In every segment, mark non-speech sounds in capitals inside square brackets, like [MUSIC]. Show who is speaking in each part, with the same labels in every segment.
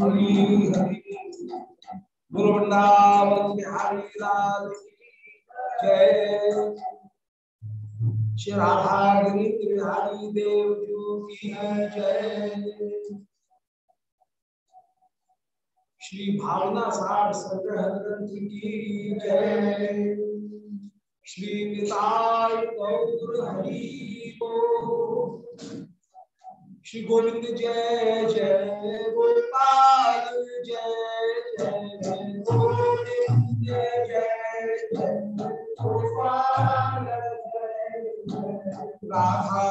Speaker 1: हरी हरी गुरु श्री राधा गिरी बिहारी देव की जय श्री भावना सार संग्रह ग्रंथ की जय श्री निताय गौर हरि श्री गोविंद जय जय गोपाल जय जय गोविंद जय जय गोपाल राधा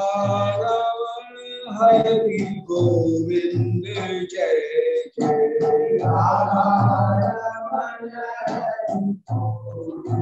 Speaker 1: रमण हरि गोविंद जय जय राधा रमण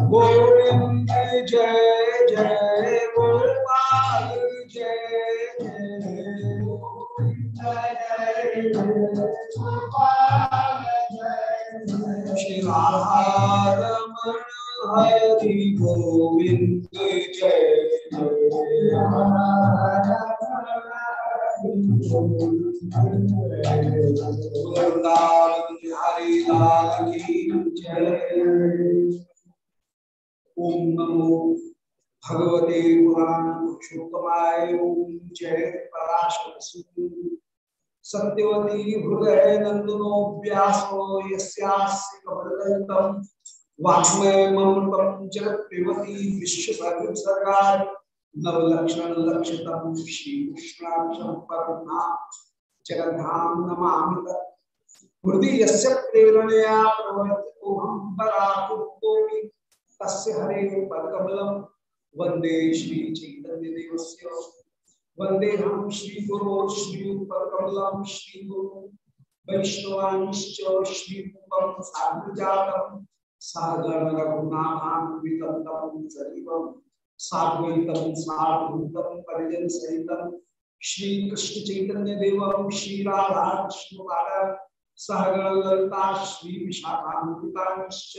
Speaker 1: गोविंद जय जय गोपाल जय जय श्री हरि गोविंद जय। जय हरि लाल की जय ओम नमो भगवते पुराण पुरुषोत्तमाय ओम जय पराशर सत्यवती हृदय नंदनो व्यासो यस्यास्य वाङ्मय ममृतम जगत पिबती विश्वसर्गा नवलक्षण लक्षतम श्री कृष्णाक्षम परम जगद्धाम नमामि हृदय यस्य प्रेरणया प्रवर्तितो हम पराकुप्तोमि तस्य हरे पदकमलम वंदे श्री चैतन्य देवस्य वंदे हम श्री गुरु, श्री पदकमलम श्री गुरु वैष्णवांश्च, श्री रूपम साधुजातम सागण रघुनाथान्वितं तं सजीवं साद्वैतं साधूतं परिजन सहितं। श्री कृष्ण चैतन्य देवं श्री राधा कृष्ण सहगण ललिता, श्री विशाखान्वितांश्च।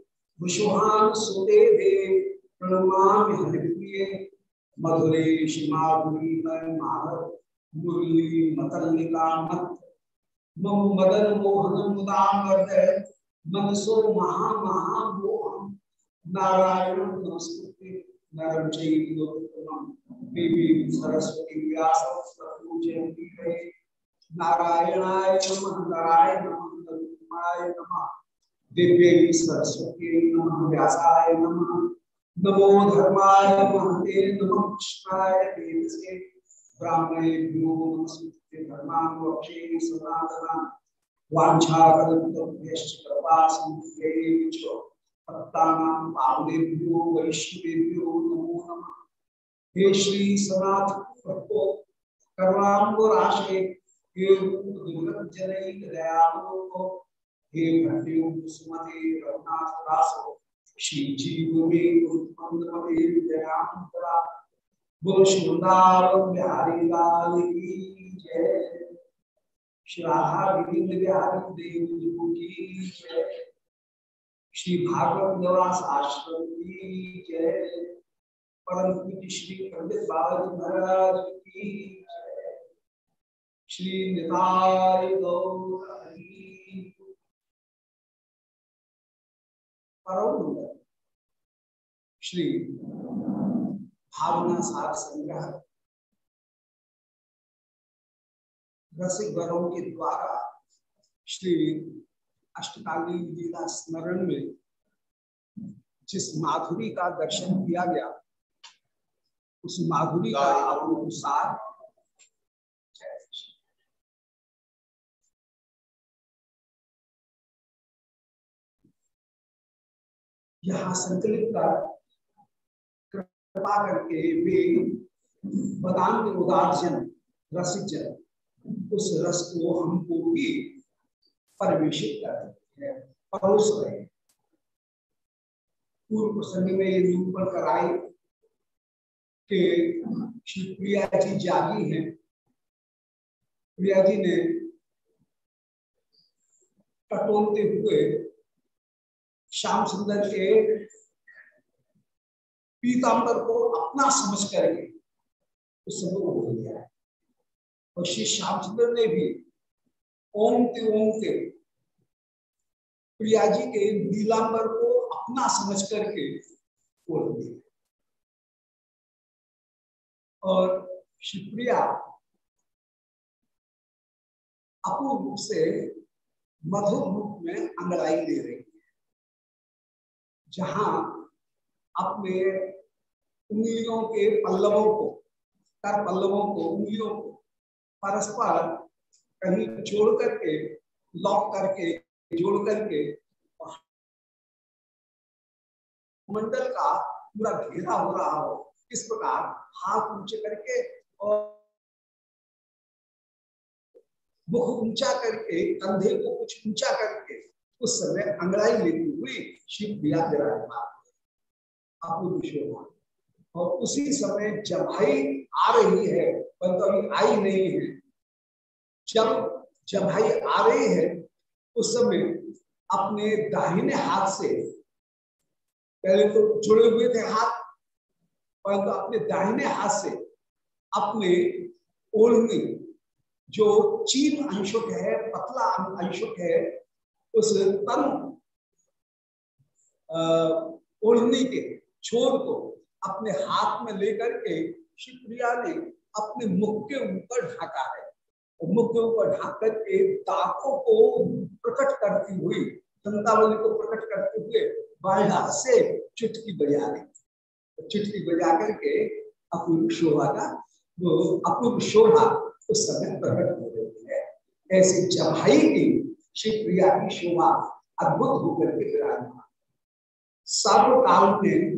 Speaker 1: भुषुहान् सुते देव प्रणमामि हरिप्रिये मधुरे श्रीमाधुरी माधव मुरली मतल्लिका मत मम मदन मोहन मुदाम वर्धय मनसो महा महा मोहन। नारायण नमस्ते नरम चैतन्यम देवी सरस्वती व्यास पूजयन्ती है नारायणाय नमः, नारायण नमः नमः। दिव्य सरस्वती नमः व्यासाय नमः। नमो धर्माय महते, नमः कृष्णाय देवसे ब्राह्मणेभ्यो नमस्ते धर्मान् वक्षे सनातनान् वाञ्छाकल्पतरुभ्यश्च कृपासिन्धुभ्यैव च भक्तानां पावनेभ्यो, वैष्णवेभ्यो नमो नमः। हे श्री सनातन प्रभो करुणाम्बुराशे हे दुर्गतजनैक दयालो हे भट्टयो सुमते रघुनाथ दासो श्री जीव में उत्पन्न दयान्तरा बोल श्रृंदावन बिहारी लाल की जय। श्री राधा गोविंद बिहारी देव की जय। श्री भागवत निवास आश्रम की जय। परम पूज्य श्री पंडित बालाजी महाराज की जय। श्री निताय गौर परम श्री भावना सार संग्रह। रसिक वरों के द्वारा श्री अष्टकालीन लीला स्मरण में जिस माधुरी का दर्शन किया गया उस माधुरी का अनुसार यहाँ संकलित कर कृपा करके वे बदान उदार्जन रसिक जन उस रस को हमको भी परिवेशित कर परोस रहे पूर्व प्रसंग में ये निरूपण कराए कि श्री प्रिया जी जागी हैं। प्रिया जी ने टटोलते हुए श्याम सुंदर के पीताम्बर को अपना समझ करके उस समय को बोल दिया है। और श्री श्याम सुंदर ने भी ओम ते ओम ते प्रिया जी के नीलांबर को अपना समझ करके बोल दिया और शिवप्रिया अपूर्व रूप से मधुर रूप में अंगड़ाई दे रही है जहाँ अपने उंगलियों के पल्लवों को कर पल्लवों को, उंगलियों को परस्पर कहीं जोड़ करके लॉक करके, जोड़ करके, मंडल का पूरा घेरा हो रहा हो, इस प्रकार हाथ ऊँचे करके और मुख ऊँचा करके, कंधे को कुछ ऊँचा करके, उस समय अंगड़ाई लेती हुई शिव अपूर्व शोभा और उसी समय जब भाई आ रही है परंतु अभी आई नहीं है, जब जब भाई आ रहे हैं, उस समय अपने दाहिने हाथ से, पहले तो जुड़े हुए थे हाथ, परंतु अपने दाहिने हाथ से अपने ओढ़नी, जो चीन अंशुक है, पतला अंशुक है, उस तन ओढ़नी के, छोर को अपने हाथ में लेकर के शिवप्रिया ने अपने मुख के ऊपर ढाका है। और मुख के ऊपर ढाक करके दांतों को प्रकट करती हुई, दंतावली को प्रकट करते हुए बाएँ से चुटकी बजा रही तो चुटकी बजा करके अपूर्व शोभा का, वो अपूर्व शोभा उस समय प्रकट हो रही है। ऐसी जमाई की प्रिया की शोभा अद्भुत होकर के विराजमान सर्व काल में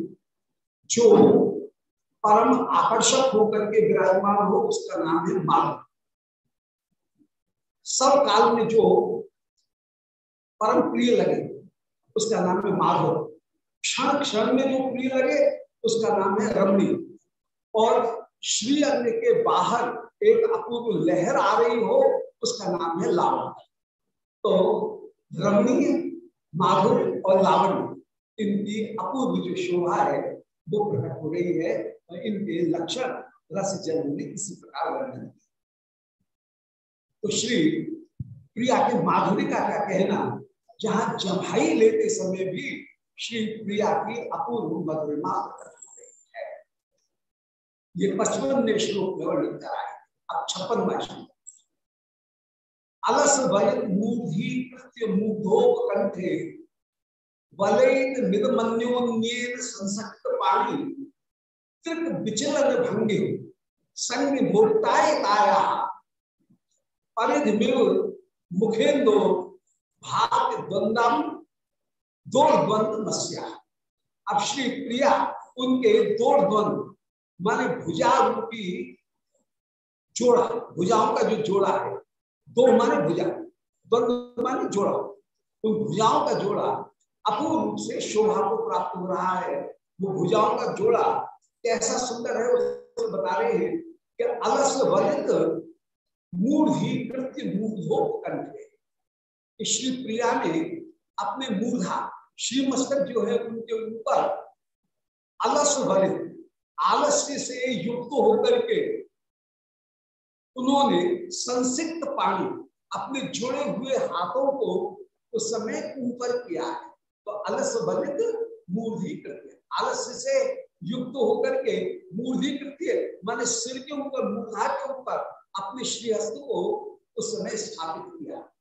Speaker 1: जो परम आकर्षक होकर के विराजमान हो, उसका नाम है माधव सब काल में जो परम प्रिय लगे, उसका नाम है माधव क्षण क्षण में जो प्रिय लगे, उसका नाम है रमणी और श्री अन्य के बाहर एक अपूर्व लहर आ रही हो, उसका नाम है लावण तो रमणीय माधुर और लावण्य। इनकी अपूर्व जो शोभा है, वो प्रकट हो रही है और इनके लक्षण रस जन्म ने इसी प्रकार वर्णन किया तो श्री प्रिया के माधुरी का क्या कहना, जहाँ जमाई लेते समय भी श्री प्रिया की अपूर्व मधुरिमा ये पचपन श्लोक में वर्णित करा है। अब छप्पन श्लोक। अलस वय मूर्धि कृत्य विचलन भंगे संग भाग द्वंदम दो अब श्री प्रिया उनके दो द्वंद, माने भुजा रूपी जोड़ा, भुजाओं का जो जोड़ा है, दो माने भुजा, द्वंद माने जोड़ा। उन भुजाओं का जोड़ा अपूर्ण रूप से शोभा को प्राप्त हो रहा है। वो भुजाओं का जोड़ा कैसा सुंदर है उसे बता रहे हैं कि अलस वलित मूर्धि कृत्य मूर्धो कंठे श्री प्रिया ने अपने मूर्धा, श्री मस्तक जो है उनके ऊपर अलस वलित आलस्य से युक्त होकर के उन्होंने संसिक्त पानी अपने जुड़े हुए हाथों को उस समय ऊपर किया है। तो अलस बलित मूर्धि कृत्य। आलस्य से युक्त होकर के मूर्धि कृत्य, माने सिर के ऊपर मूर्धा के ऊपर अपने श्रीहस्त को उस समय स्थापित किया।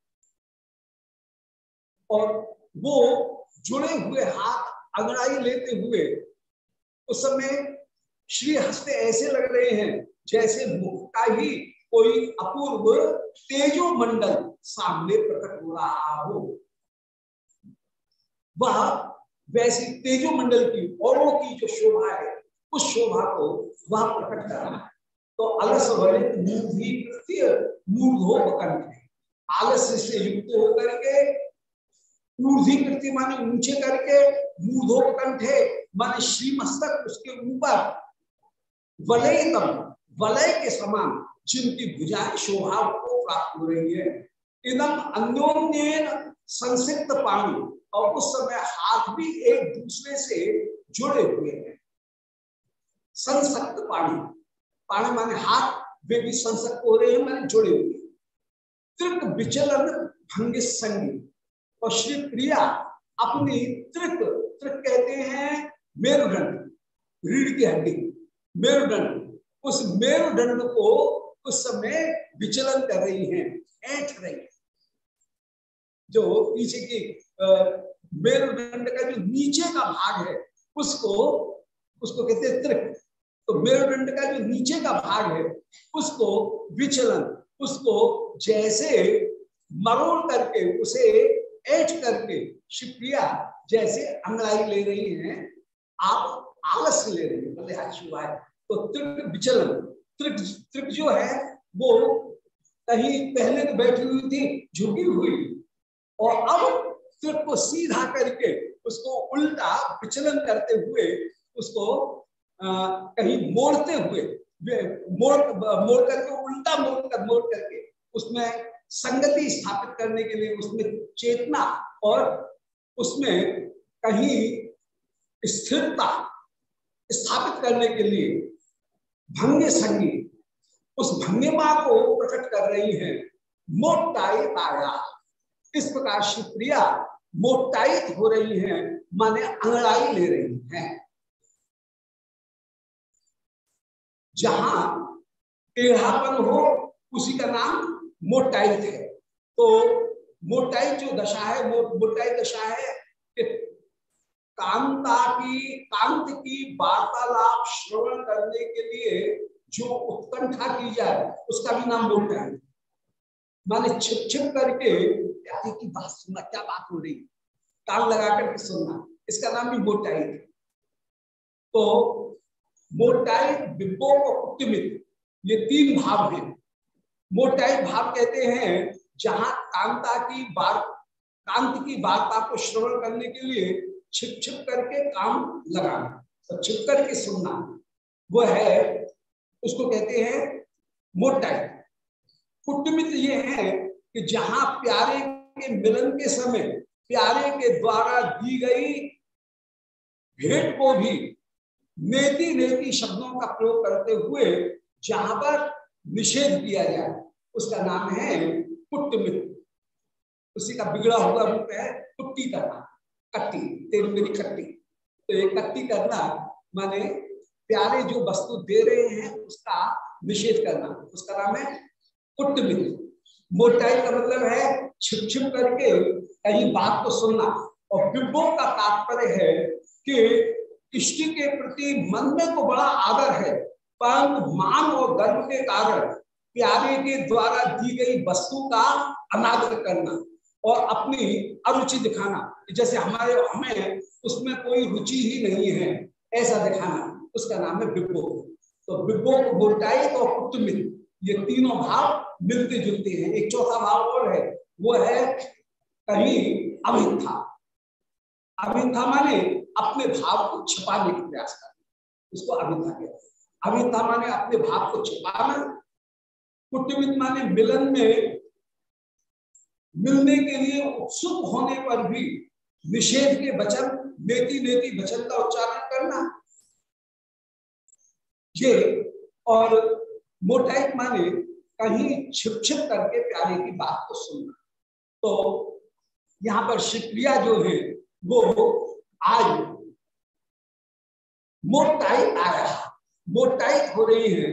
Speaker 1: और वो जुड़े हुए हाथ अंगड़ाई लेते हुए उस समय श्री हस्ते ऐसे लग रहे हैं जैसे मुख का ही कोई अपूर्व तेजो मंडल सामने प्रकट हो रहा हो। वह वैसी तेजो मंडल की औरों की जो शोभा है, उस शोभा को वह प्रकट कर रहा है। तो अलस मूर्धो कंठ से युक्त होकर के माने ऊँचे करके मूर्धोपकंठ है माने श्रीमस्तक उसके ऊपर। वलयतम, वलय के समान जिनकी भुजाएँ शोभा को प्राप्त हो रही है इदम अन्योन्य संसिक्त पानी और उस समय हाथ भी एक दूसरे से जुड़े हुए हैं। संसक्त पानी पानी माने हाथ, वे भी संसक्त हो रहे हैं, माने जुड़े हुए त्रिक विचलन भंग संगी। और श्री प्रिया अपनी त्रिक त्रिक कहते हैं मेरुदंड, रीढ़ की हड्डी, मेरुदंड। उस मेरुदंड को उस समय विचलन कर रही हैं, ऐठ रही है। जो पीछे की मेरुदंड का जो नीचे का भाग है, उसको उसको कहते हैं त्रिक। तो मेरुदंड का जो नीचे का भाग है, उसको विचलन, उसको जैसे मरोड़ करके, उसे ऐठ करके शिवप्रिया जैसे अंगड़ाई ले रही हैं, आप आलस्य ले रही है भले शुभ है। तो त्रिक विचलन, त्रिक त्रिक जो है, वो कहीं पहले तो बैठी हुई थी, झुकी हुई, और अब त्रिक को सीधा करके उसको उल्टा विचलन करते हुए उसको आ, कहीं मोड़ते हुए मोड़ मोड़ करके उल्टा मोड़ कर मोड़ करके उसमें संगति स्थापित करने के लिए उसमें चेतना और उसमें कहीं स्थिरता स्थापित करने के लिए भंगे संगी उस भंगिमा को प्रकट कर रही है मोटाई पाया। इस प्रकार शिवप्रिया मोटाई हो रही है, माने अंगड़ाई ले रही है। जहाँ टेढ़ापन हो, उसी का नाम मोटाई है। तो मोटाई जो दशा है वो मोटाई दशा है कि कांता की, कांत की वार्तालाप श्रवण करने के लिए जो उत्कंठा की जाए, उसका भी नाम मोटाई। माने छिप छिप करके प्यारे की बात सुनना, क्या बात हो रही? कान लगा करके सुनना। इसका नाम भी मोटाई। है तो मोटाई, बिंबो और ये तीन भाव हैं। मोटाई भाव कहते हैं, जहाँ कांता की बार, कांत की वार्ता को श्रवण करने के लिए छिप छिप करके काम लगाना तो छिप करके सुनना। वो है, उसको कहते हैं मोटाई। कुटमित ये है कि जहाँ प्यारे के मिलन के समय, प्यारे के द्वारा दी गई भेंट को भी नेति नेति शब्दों का प्रयोग करते हुए जहाँ पर निषेध किया जाए उसका नाम है कुट उसी का बिगड़ा हुआ रूप है कुट्टी करना कट्टी, तेरी मेरी कट्टी। तो ये कट्टी करना माने प्यारे जो वस्तु दे रहे हैं, उसका निषेध करना, उसका नाम है कुट मोटाई का मतलब है छिप छिप करके कहीं बात को सुनना। और बिब्बो का तात्पर्य है कि इष्टि के प्रति मन में तो बड़ा आदर है, परंतु मान और गर्व के कारण प्यारे के द्वारा दी गई वस्तु का अनादर करना और अपनी अरुचि दिखाना। जैसे हमारे, हमें उसमें कोई रुचि ही नहीं है, ऐसा दिखाना। उसका नाम है बिब्बो। तो बिब्बो को बोलटाई तो कुटुमित ये तीनों भाव मिलते जुलते हैं। एक चौथा भाव और है, वो है कहीं अभिथा अभिथा माने अपने भाव को छिपाने का प्रयास करना। उसको अभिथा कहते अभिथा माने अपने भाव को छिपाना। कुटुमित माने मिलन में मिलने के लिए उत्सुक होने पर भी निषेध के वचन नेति नेति वचन का उच्चारण करना। ये और मोटाइक माने कहीं छिप छिप करके प्यारे की बात को सुनना। तो यहाँ पर शिक्रिया जो है, वो आज मोटाई आया मोटाई हो रही है,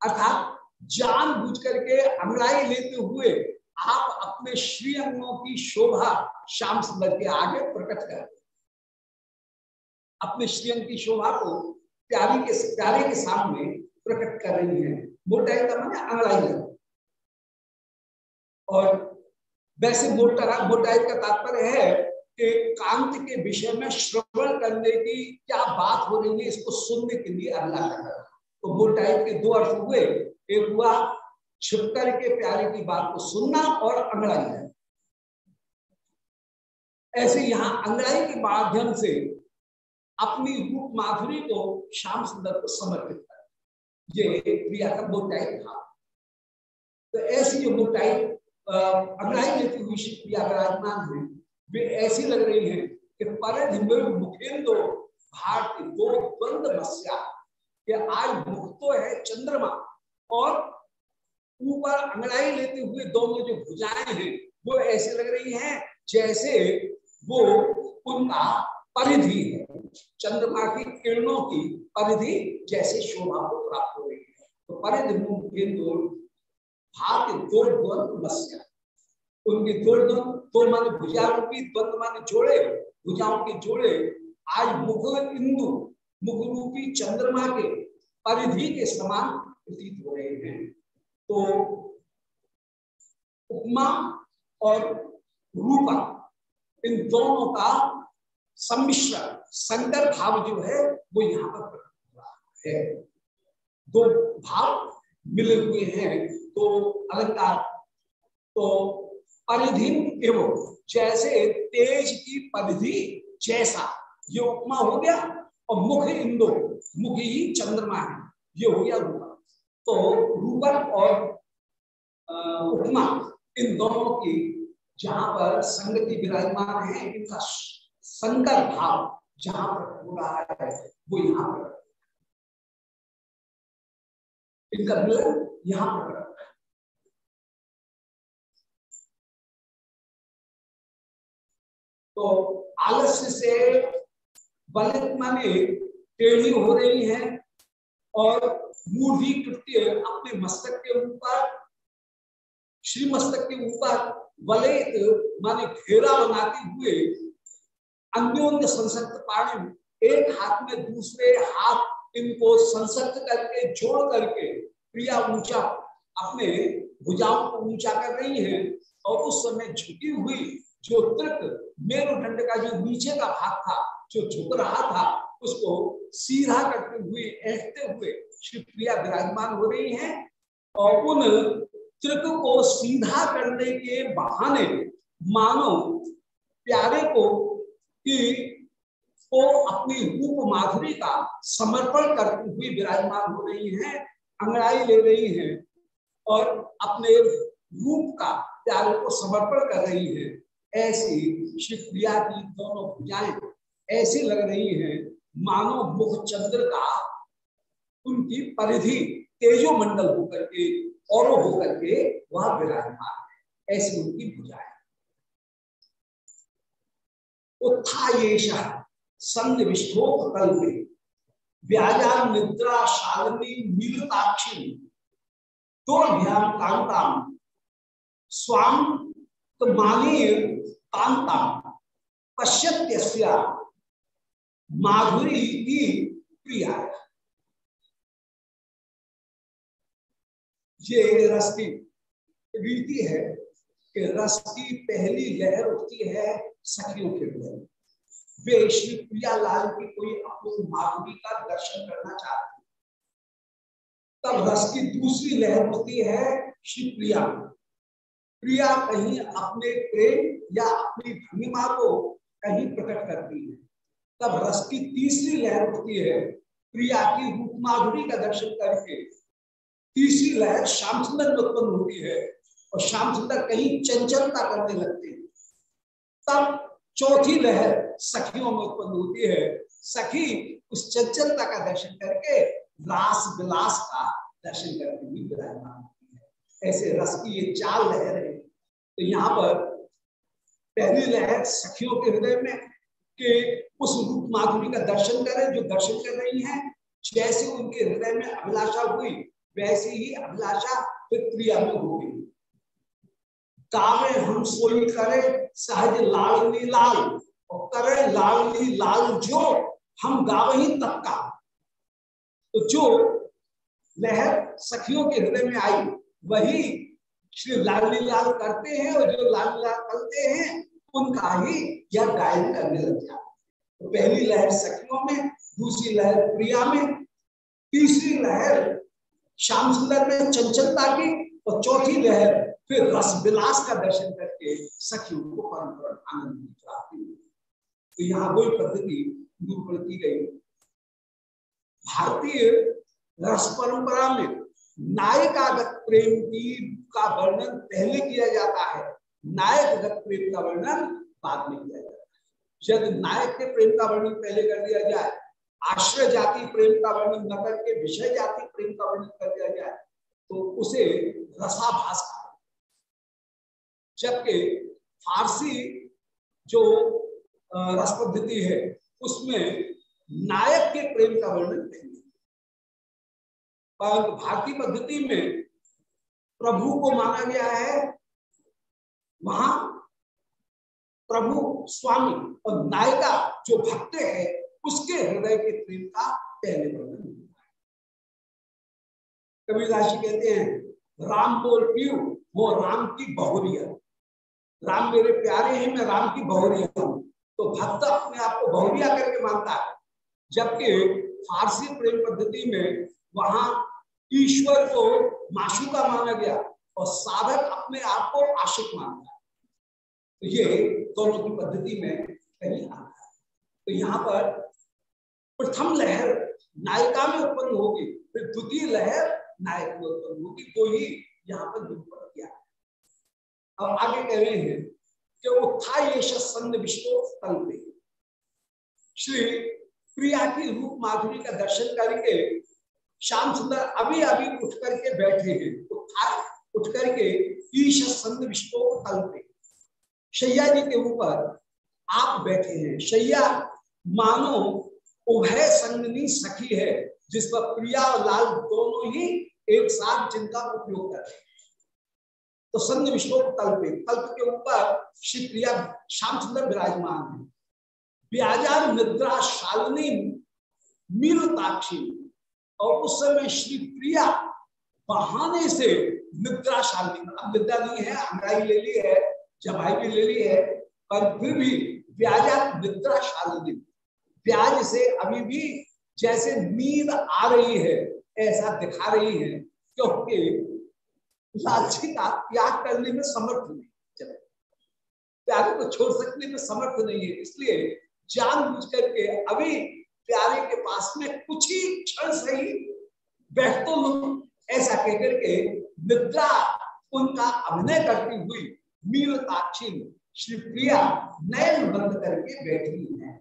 Speaker 1: अर्थात जान बुझ करके अंगड़ाई लेते हुए आप अपने श्री अंगों की शोभा श्याम सुंदर के आगे प्रकट कर। अपने श्रीअंग की शोभा को प्यारी के, प्यारे के सामने प्रकट कर रही है। मोटाई का मैंने अंगड़ाई और वैसे मोटा मोटाई का तात्पर्य है कि कांत के विषय में श्रवण करने की क्या बात हो रही है, इसको सुनने के लिए अगला करना तो मोटाई के दो अर्थ हुए। एक हुआ, छिपकर के प्यारे की बात को सुनना और अंगड़ाई है। ऐसे यहाँ अंगड़ाई के माध्यम से अपनी रूप माधुरी को श्याम सुंदर को समर्पित कर ये क्रिया का मोटाई था। तो ऐसी जो मोटाई अंगड़ाई लेती हुई क्रिया विराजमान है। वे ऐसी लग रही है कि पर मुखेंदो भारतीय दो द्वंद मस्या, कि आज मुख तो है चंद्रमा और ऊपर अंगड़ाई लेते हुए दोनों जो भुजाएँ हैं, वो ऐसे लग रही हैं जैसे वो उनका परिधि है। चंद्रमा की किरणों की परिधि जैसे शोभा को प्राप्त हो रही है भाग्य दो द्वंद मस्या उनके दो द्वंद दो माने भुजा रूपी द्वंद माने जोड़े, भुजाओं के जोड़े। आज मुख इंदु मुख रूपी चंद्रमा के परिधि के समान प्रतीत हो रहे हैं। तो उपमा और रूपा, इन दोनों का सम्मिश्रण संकर भाव जो है, वो यहाँ पर प्रकट हुआ है। दो भाव मिले हुए हैं। तो अलंकार तो परिधि एवं जैसे तेज की परिधि जैसा। ये उपमा हो गया और मुख इंदो, मुख ही चंद्रमा है। ये हो गया रूपा। तो रूपन और उपमा इन दोनों की जहाँ पर संगति विराजमान है, इनका संकर भाव जहाँ पर हो रहा है, वो यहाँ पर इनका मिलन यहाँ पर तो आलस्य से बलित माने टेढ़ी हो रही है और मूढ़ी कृत्य अपने मस्तक के ऊपर, श्री मस्तक के ऊपर वलित माने घेरा बनाते हुए अन्योन्य संसक्त पाणी एक हाथ में दूसरे हाथ इनको संसक्त करके, जोड़ करके प्रिया ऊँचा, अपने भुजाओं को ऊँचा कर रही है और उस समय झुकी हुई जो तृक मेरुदंड का जो नीचे का भाग था, जो झुक रहा था, उसको सीधा करते हुए, ऐठते हुए श्री प्रिया विराजमान हो रही है और उन त्रिक को सीधा करने के बहाने मानो प्यारे को कि को अपनी रूप माधुरी का समर्पण करते हुए विराजमान हो रही हैं, अंगड़ाई ले रही हैं और अपने रूप का प्यारे को समर्पण कर रही है। ऐसी श्री प्रिया की दोनों भुजाएँ ऐसी लग रही हैं, मानो मुख चंद्र का उनकी परिधि तेजो मंडल होकर के, और होकर के वह विराजमान है। ऐसी उनकी भुजाएँ। कल्पे व्याजा निद्रा नीलताक्षी कांताम स्वाम पश्यत्य माधुरी की प्रिया ये रस की रीति है कि रस की पहली लहर उठती है सखियों के लिए वे श्री प्रिया लाल की कोई अपनी माधुरी का दर्शन करना चाहते तब रस की दूसरी लहर होती है श्री प्रिया प्रिया कहीं अपने प्रेम या अपनी भूमिमा को कहीं प्रकट करती है। तब रस की तीसरी लहर उठती है प्रिया की रूप माधुरी का दर्शन करके। तीसरी लहर श्याम सुंदर में उत्पन्न होती है और श्याम सुंदर कहीं चंचलता करने लगते हैं। तब चौथी लहर सखियों में उत्पन्न होती है। सखी उस चंचलता का दर्शन करके रास विलास का दर्शन करके भी विराजमान होती है। ऐसे रस की ये चार लहर है। तो यहाँ पर पहली लहर सखियों के हृदय में कि उस रूप माधुरी का दर्शन करें जो दर्शन कर रही है। जैसे उनके हृदय में अभिलाषा हुई, वैसे ही अभिलाषा फिर क्रिया में होगी कावे हम सोई करे सहज लाल लाल और करे लाल लाल जो हम गावे ही तब का तो जो लहर सखियों के हृदय में आई, वही श्री लाल लाल करते हैं और जो लाल लाल करते हैं, उनका ही यह गायन करने लग जाए तो पहली लहर सखियों में, दूसरी लहर प्रिया में, तीसरी लहर श्याम सुंदर में चंचलता की, और चौथी लहर फिर रस विलास का दर्शन करके सखियों को परम आनंद की प्राप्ति हुई। तो यहाँ वही पद्धति निरूपण की गई। भारतीय रस परंपरा में नायकागत प्रेम की का वर्णन पहले किया जाता है। नायकगत प्रेम का वर्णन बाद में किया जाता है। यदि नायक के प्रेम का वर्णन पहले कर दिया जाए, आश्रय जाति प्रेम का वर्णन न करके, विषय जाति प्रेम का वर्णन कर दिया जाए तो उसे रसाभास जबकि फारसी जो रस पद्धति है, उसमें नायक के प्रेम का वर्णन नहीं परंतु भारतीय पद्धति में प्रभु को माना गया है, वहाँ प्रभु स्वामी और नायिका जो भक्त है, उसके हृदय के प्रेम का पहले वर्णन है। कबीरदास जी कहते हैं, राम बोल पीयू वो राम की बहुरिया। राम मेरे प्यारे हैं, मैं राम की बहुरिया हूँ। तो भक्त अपने आप को बहुरिया करके मानता है। जबकि फारसी प्रेम पद्धति में वहाँ ईश्वर को माशुका माना गया और साधक अपने आप को आशिक मानता है। तो ये दोनों की पद्धति में कहीं आता है। तो यहाँ पर प्रथम लहर नायिका में उत्पन्न होगी, फिर द्वितीय लहर नायक में उत्पन्न होगी। तो ही यहाँ पर निरूपण किया अब आगे कह रहे हैं कि श्री प्रिया की रूप माधुरी का दर्शन करके श्याम सुंदर अभी अभी उठ करके बैठे हैं। उत्थाय उठ करके ईश विश्व तल पे। शैया जी के ऊपर आप बैठे हैं। शैया, मानो उभय संगनी सखी है, जिस पर प्रिया और लाल दोनों ही एक साथ जिनका उपयोग कर रहे हैं। तो संग विश्व कल्प कल्प के ऊपर श्री प्रिया श्याम सुंदर विराजमान है। ब्याजा निद्रा शालिनी मीरताक्षी और उस समय श्री प्रिया बहाने से निद्रा शालिनी अब निद्रा नहीं है अंगाई ले ली है जमाई भी ले ली है, पर फिर भी ब्याजा निद्रा शालिनी प्याज से अभी भी जैसे नींद आ रही है, ऐसा दिखा रही है, क्योंकि लालची का त्याग करने में समर्थ नहीं। चले। प्यारे को छोड़ सकने में समर्थ नहीं है, इसलिए जान बुझ करके अभी प्यारे के पास में कुछ ही क्षण से ही बैठ तो ऐसा कहकर के निद्रा उनका अभिनय करती हुई मीर ताक्षिण श्री प्रिया नयन बंद करके बैठी है।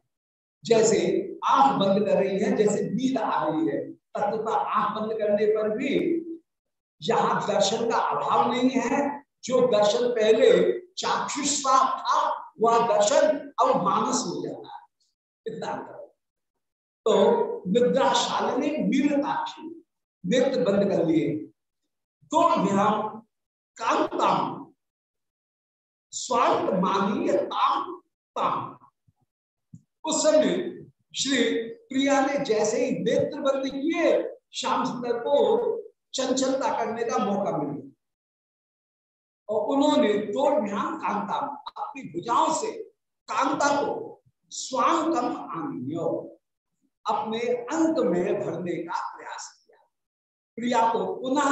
Speaker 1: जैसे आँख बंद कर रही है, जैसे नींद आ रही है। तत्वता आँख बंद करने पर भी यहाँ दर्शन का अभाव नहीं है, जो दर्शन पहले चाक्षुषा था, वह दर्शन अब मानस हो जाता है। इतना तो निद्रा शालिनी मीरताक्षी नृत्य बंद कर लिए। तो ध्यान कांताम स्वार्थ ताम ताम। उस समय श्री प्रिया ने जैसे ही नेत्र बंद किए, श्याम सुंदर को चंचलता करने का मौका मिला और उन्होंने दो ध्यान कांता, अपनी भुजाओं से कांता को स्वांगम आनियो अपने अंत में भरने का प्रयास किया। प्रिया को पुनः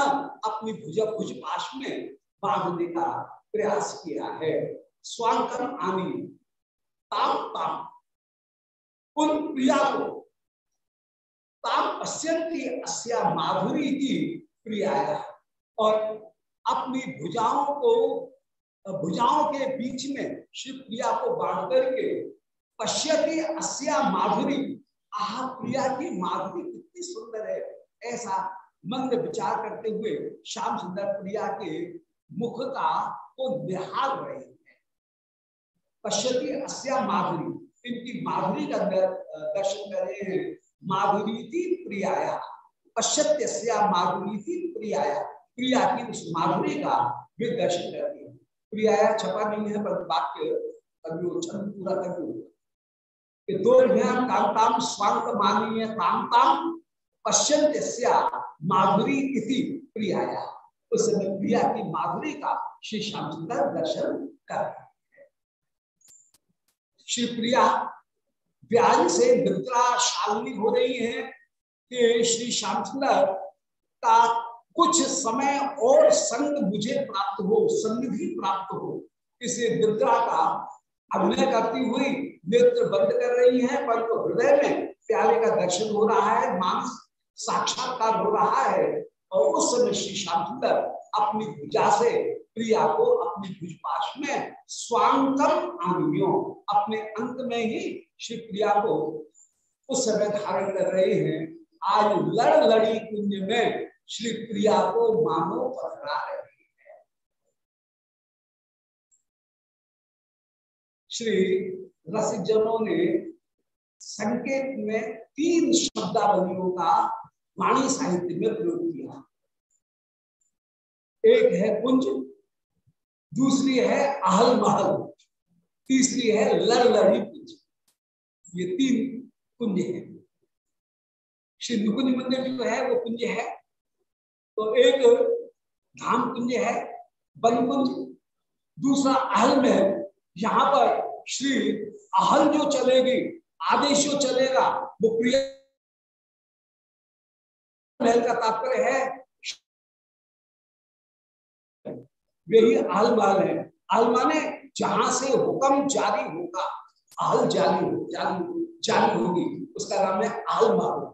Speaker 1: अपनी भुजा भुज पाश में बांधने का प्रयास किया है। स्वांगम आनी ताम ताम उन प्रिया को ताम पश्यंती अस्या, माधुरी की प्रिया और अपनी भुजाओं को, भुजाओं के बीच में श्री प्रिया को बाँध करके पश्यती अस्या माधुरी। आह, प्रिया की माधुरी कितनी सुंदर है, ऐसा मंद विचार करते हुए श्याम सुंदर प्रिया के मुख का को निहार रहे हैं। पश्यती अस्या माधुरी, इनकी माधुरी का दर्शन कर रहे हैं। माधुरी थी प्रियाया। माधुरी थी प्रियाया। प्रिया की उस माधुरी का वे दर्शन है। प्रियाया छपा नहीं है पर वाक्य माधुरी इति प्रियाया। उस समय प्रिया की माधुरी का श्री श्याम सुंदर दर्शन कर रहे श्री प्रिया से निद्रा शालिनी हो रही है। कि श्री श्याम सुंदर का कुछ समय और संग मुझे प्राप्त हो सन्निधि प्राप्त हो। इसे निद्रा का अभिनय करती हुई नेत्र बंद कर रही है पर तो हृदय में प्यारे का दर्शन हो रहा है, मानस साक्षात्कार हो रहा है। और उस समय श्री श्याम सुंदर अपनी भुजा से प्रिया को अपनी भुजपाश में स्वांगम आनियो अपने अंत में ही श्री प्रिया को उस समय धारण कर रहे हैं। आज लड़ लड़ी कुंज में श्री प्रिया को मानो पधरा रहे हैं। श्री रसिक जनों ने संकेत में तीन शब्दावलियों का वाणी साहित्य में प्रयोग किया। एक है कुंज, दूसरी है आहल महल तीसरी है लड़ लड़ी कुंज। ये तीन कुंज है। श्री नुकुंज मंदिर जो है, वो कुंज है। तो एक धाम कुंज है वन कुंज दूसरा आहल महल। यहाँ पर श्री अहल जो चलेगी, आदेश जो चलेगा, वो प्रिय महल का तात्पर्य है। वही आलमाल है। अहल आलमाने जहाँ से हुक्म जारी होगा, अहल जारी हो जारी जारी होगी। उसका नाम है आलमाल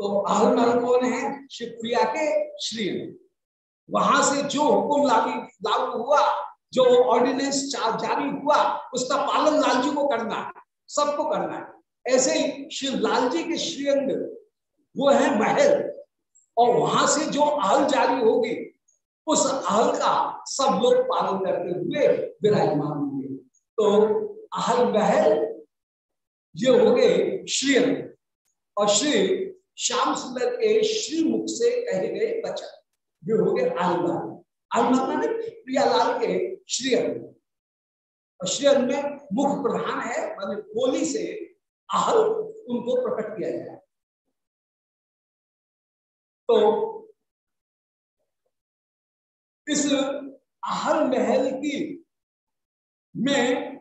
Speaker 1: तो आलमाल कौन है? शिवप्रिया के श्री। वहाँ से जो हुक्म लागू लागू हुआ, जो ऑर्डिनेंस जारी हुआ, उसका पालन लाल जी को करना है, सबको करना है। ऐसे ही श्री लाल जी के श्रीअंग, वो है महल। और वहाँ से जो आहल जारी होगी, उस आहल का सब लोग पालन करते हुए विराजमान होंगे तो आहल महल, ये हो गए श्री और श्री श्याम सुंदर के श्री मुख से कहे गए वचन। वे हो गए आलमान आलमान प्रियालाल के श्री और श्री में मुख प्रधान है, मान बोली से आहल उनको प्रकट किया जाए। तो इस आहल महल की में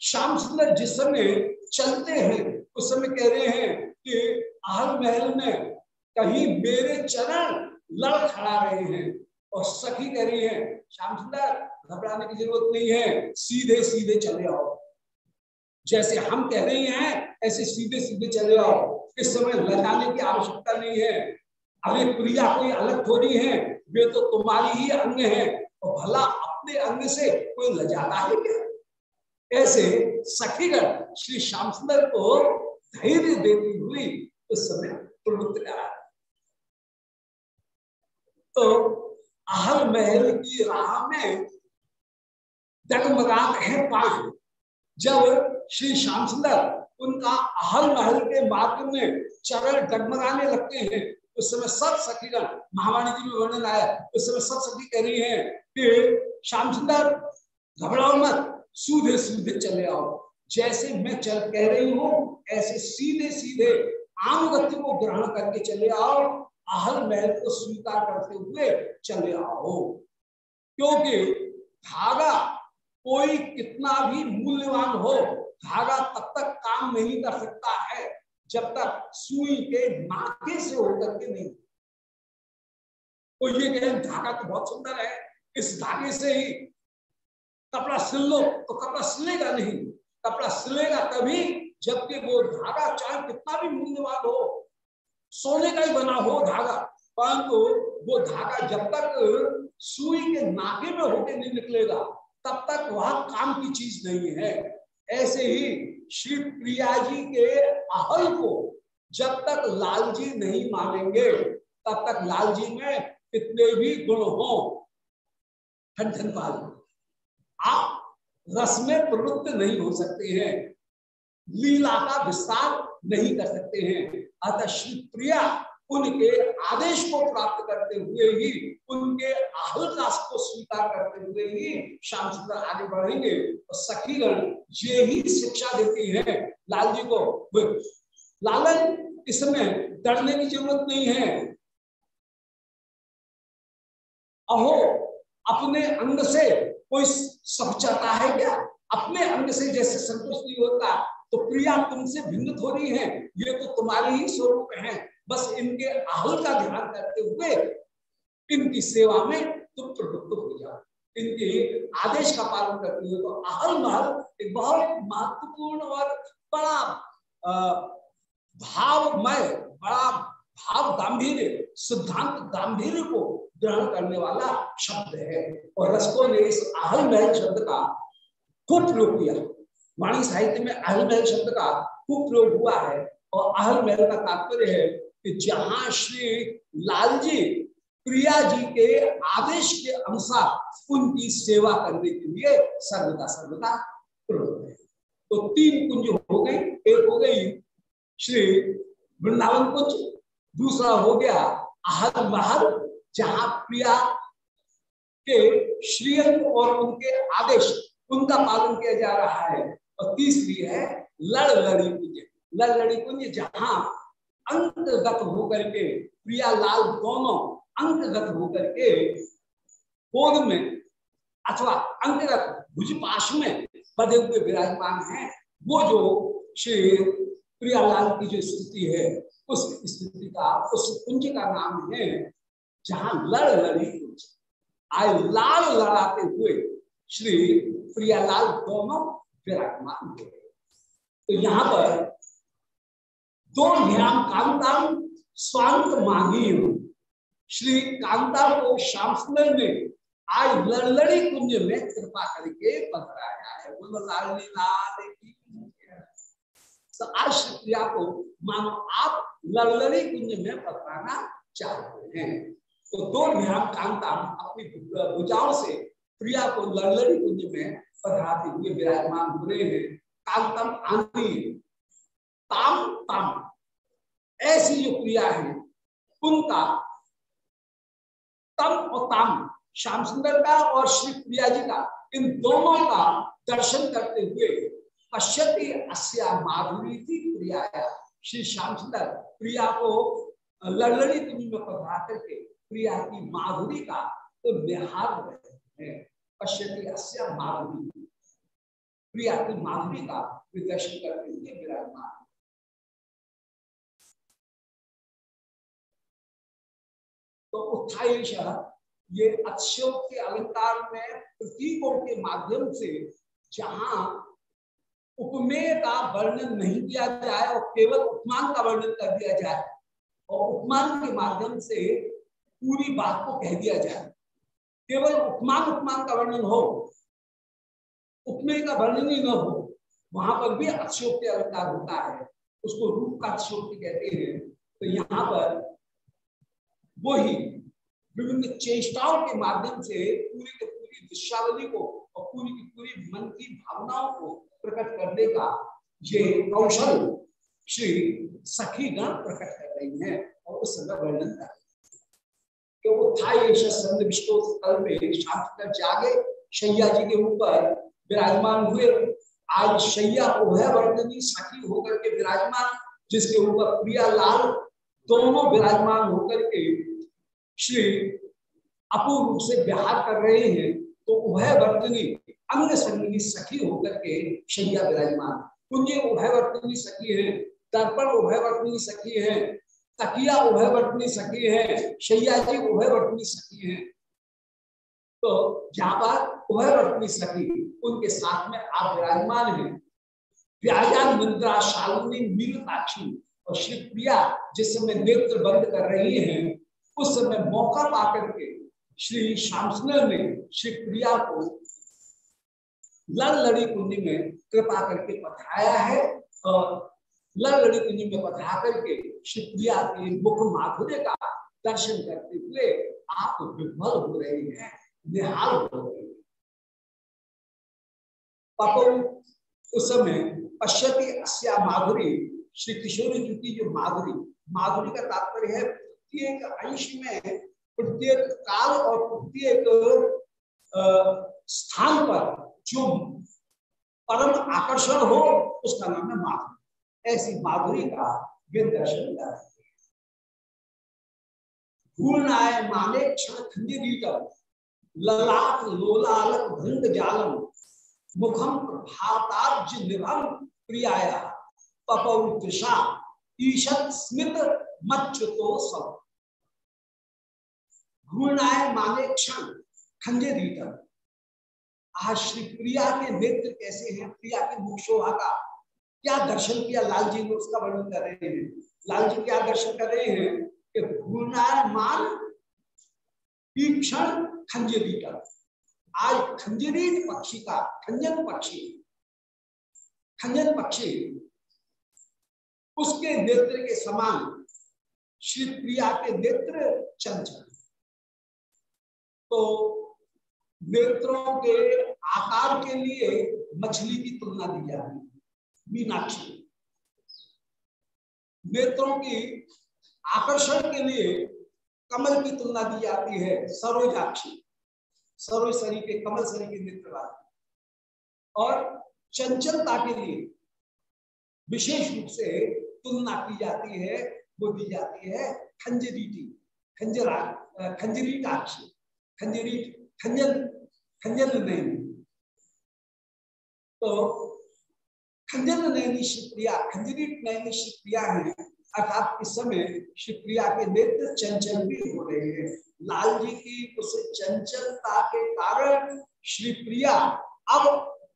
Speaker 1: श्याम सुंदर जिस समय चलते हैं, उस समय कह रहे हैं कि आहल महल में कहीं मेरे चरण लड़ खड़ा रहे हैं और सखी कह रही है, श्याम सुंदर, घबराने की ज़रूरत नहीं है, सीधे सीधे चले आओ। जैसे हम कह रहे हैं, ऐसे सीधे सीधे चले आओ। इस समय लजाने की आवश्यकता नहीं है। अरे प्रिया कोई अलग थोड़ी है, वे तो तुम्हारी ही अंग है और भला अपने अंग से कोई लजाता है क्या? ऐसे सखीगढ़ श्री श्याम सुंदर को धैर्य देती हुई उस समय प्रवृत्त करा तो आहल महल की राह में डगमगात है पान जब श्री श्याम सुंदर उनका आहल महल के मार्ग में चरण डगमगाने लगते हैं, उस समय सब सखीगण, महावाणी जी में वर्णन आया, उस समय सब सखी कह रही है कि श्याम सुंदर, घबराओ मत सूधे सूधे चले आओ। जैसे मैं चल कह रही हूँ, ऐसे सीधे सीधे आनुगत्य को ग्रहण करके चले आओ आहल महल को स्वीकार करते हुए चले आओ। क्योंकि धागा कोई कितना भी मूल्यवान हो, धागा तब तक काम नहीं कर सकता है, जब तक सुई के नाके से होकर के नहीं। तो ये कहें, धागा तो बहुत सुंदर है, इस धागे से ही कपड़ा सिल लो तो कपड़ा सिलेगा नहीं, कपड़ा सिलेगा तभी जबकि वो धागा चाहे कितना भी मूल्यवान हो, सोने का ही बना हो धागा, परंतु वो धागा जब तक सुई के नाके में होके नहीं निकलेगा, तब तक वह काम की चीज़ नहीं है। ऐसे ही श्री प्रिया जी के आहल को जब तक लाल जी नहीं मानेंगे, तब तक लाल जी में कितने भी गुण हो ठन पाल। आप रस में प्रवृत्त नहीं हो सकते हैं। लीला का विस्तार नहीं कर सकते हैं। अतः श्री प्रिया उनके आदेश को प्राप्त करते हुए ही, उनके आहलकाश को स्वीकार करते हुए ही श्याम सुंदर आगे बढ़ेंगे और सखीगण ये ही शिक्षा देती है। लाल जी को लालन, इसमें डरने की ज़रूरत नहीं है। अहो, अपने अंग से कोई सब चाहता है क्या? अपने अंग से जैसे संतुष्ट नहीं होता। तो प्रिया तुमसे भिन्न थोड़ी है। ये तो तुम्हारे ही स्वरूप है। बस इनके आहल का ध्यान करते हुए इनकी सेवा में तुम प्रवृत्त हो जाओ। इनके आदेश का पालन करते हुए तो आहल महल एक बहुत महत्वपूर्ण और बड़ा भावमय, बड़ा भाव गांधीर्य सिद्धांत गांधीर्य को ग्रहण करने वाला शब्द है। और रसको ने इस आहल महल शब्द का खूब प्रयोग किया। वाणी साहित्य में आहल महल शब्द का खूब प्रयोग हुआ है और आहल महल का तात्पर्य है कि जहाँ श्री लाल जी प्रिया जी के आदेश के अनुसार उनकी सेवा करने के लिए सर्वदा सर्वदा तो तीन कुंज हो गई एक हो गई श्री वृंदावन कुंज, दूसरा हो गया अहल महल, जहाँ प्रिया के श्रीअंग और उनके आदेश, उनका पालन किया जा रहा है। और तीसरी है लड़ लड़ी कुंज। लड़ लड़ी कुंज जहाँ अंकगत होकर के प्रियालाल दोनों अंकगत होकर के गोद में अथवा अंकगत भुजपाश में बधे हुए विराजमान है, वो जो श्री प्रियालाल की जो स्थिति है, उस स्थिति का, उस कुंज का नाम है जहाँ लड़ लड़ी कुंज। आय लाल लड़ाते हुए श्री प्रियालाल दोनों विराजमान हुए तो यहाँ पर दो ध्यान कांताम स्वांत मांगी श्री कांता को श्याम सुंदर ने आज लड़लड़ी कुंज में कृपा करके पधराया है। बोलो लाली लाल तो आज प्रिया को मानो आप लड़लड़ी कुंज में पधराना चाहते हैं। तो दो ध्यान कांता अपनी भुजाओं से प्रिया को लड़लड़ी कुंज में पधराते हुए विराजमान हो रहे हैं। कांतम आंधी, ताम ताम। ऐसी जो क्रिया है, उनका तम और ताम, श्याम सुंदर का और श्री प्रिया जी का, इन दोनों का दर्शन करते हुए पश्यति अस्या माधुरी थी प्रिया श्री श्याम सुंदर प्रिया को लड़लड़ी कुंज में पधरा करके प्रिया की माधुरी का तो निहार रहे हैं। पश्यति अस्या माधुरी। प्रिया की माधुरी का दर्शन करते हुए विराजमान तो ये अक्षोक के अलंकार में प्रतीकों के माध्यम से जहाँ उपमेय का वर्णन नहीं किया जाए और केवल उपमान का वर्णन कर दिया जाए, और उपमान के माध्यम से पूरी बात को कह दिया जाए। केवल उपमान उपमान का वर्णन हो उपमेय का वर्णन ही न हो, वहाँ पर भी अक्षोक्ति अलंकार होता है। उसको रूप का अक्षोक्ति कहते हैं। तो यहाँ पर वो ही विभिन्न चेष्टाओं के माध्यम से पूरी की पूरी दृश्यावली को और पूरी की पूरी मन की भावनाओं को प्रकट करने का ये कौशल श्री सखी गण प्रकट कर रही है और उस समय वर्णन कर तो कल में शांत जागे, शैया जी के ऊपर विराजमान हुए। आज शैया उभय वर्णनी सखी होकर के विराजमान, जिसके ऊपर प्रिया लाल दोनों विराजमान होकर के श्री अपूर्व रूप से विहार कर रहे हैं तो उभय वर्तनी अंग संगी सखी होकर के शैया विराजमान। कुंज उभय वर्तनी सखी है, दर्पण उभय वर्तनी सखी है, तकिया उभय वर्तनी सखी है, शैया जी उभय वर्तनी सखी है। तो जहाँ पर उभय वर्तनी सखी, उनके साथ में आप विराजमान है। व्याजा निंद्रा शालिनी मीरताक्षी और श्री प्रिया जिस समय नेत्र बंद कर रही हैं, उस समय मौका पाकर के श्री श्याम सुंदर ने श्री प्रिया को लड़ लड़ी कुंजी में कृपा करके पठाया है और लड़ लड़ी कुंजी में पठा करके श्री प्रिया के मुख माधुर्य का दर्शन करते हुए आप विफल हो रहे हैं, निहाल हो रहे हैं। पपो उस समय पश्यति अस्या माधुरी। श्री किशोरी जी की जो माधुरी। माधुरी का तात्पर्य है, प्रत्येक अंश में, प्रत्येक काल और प्रत्येक स्थान पर जो परम आकर्षण हो, उसका नाम है माधुरी। ऐसी माधुरी का वे दर्शन कर पूर्णाय माने क्षण खंजरीटम ललाट लोलालक भृंग जालम। मुखम प्रभातार्ज निभम प्रियाया पपौषा ईशत स्मित मच्युतो सब घूर्णाय माने क्षण खंजे रीटर आज श्री प्रिया के नेत्र कैसे हैं? प्रिया के मुख शोभा का क्या दर्शन किया लाल जी ने उसका वर्णन कर रहे हैं? लाल जी क्या दर्शन कर रहे हैं? कि घूर्णाय मान क्षण खंजरी का आज खंजरी पक्षी का, खंजन पक्षी खंजन पक्षी, उसके नेत्र के समान श्री प्रिया के नेत्र चंचल तो नेत्रों के आकार के लिए मछली की तुलना दी जाती है, मीनाक्षी। नेत्रों की आकर्षण के लिए कमल की तुलना दी जाती है, सरोजाक्षी। सरोजसरी के, कमल सरी के नेत्र वाली और चंचलता के लिए विशेष रूप से तुलना की जाती है वो दी जाती है खंजरी खंजरा खंजरी टाक्षी खंजरी खंजन खंजन नैनी तो खंजन नैनी शिवप्रिया खंजरी नैनी शिवप्रिया है। अर्थात इस समय शिवप्रिया के नेत्र चंचल भी हो रहे हैं। लाल जी की उस चंचलता के कारण श्री प्रिया अब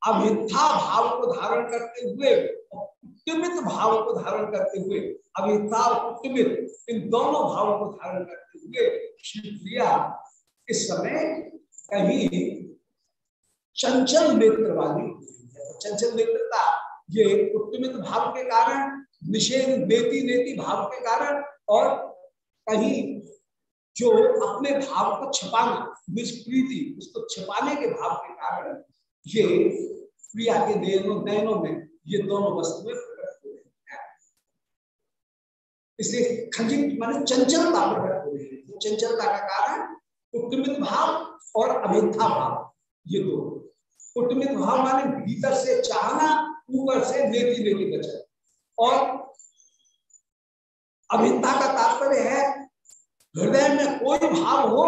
Speaker 1: अभिथा भाव को धारण करते हुए, उत्तमित भाव को धारण करते हुए अभिथा उत्तमित, इन दोनों भावों को धारण करते हुए श्री प्रिया इस समय कहीं चंचल नेत्र वाली चंचल नेत्रता ये उत्तमित भाव के कारण निषेध नेति नेति, भाव के कारण और कहीं जो अपने भाव को छपाना, निष्प्रीति, उसको छपाने के भाव के कारण ये प्रिया के नयनों नयनों में ये दोनों वस्तुएँ प्रकट हो रही है। इसलिए माने चंचलता प्रकट हो रही है। चंचलता का कारण कुटुमित भाव और अभिथा भाव, ये दो। कुटुमित भाव माने भीतर से चाहना, ऊपर से नेति नेति बचत और अभिन्नता का तात्पर्य है, हृदय में कोई भाव हो,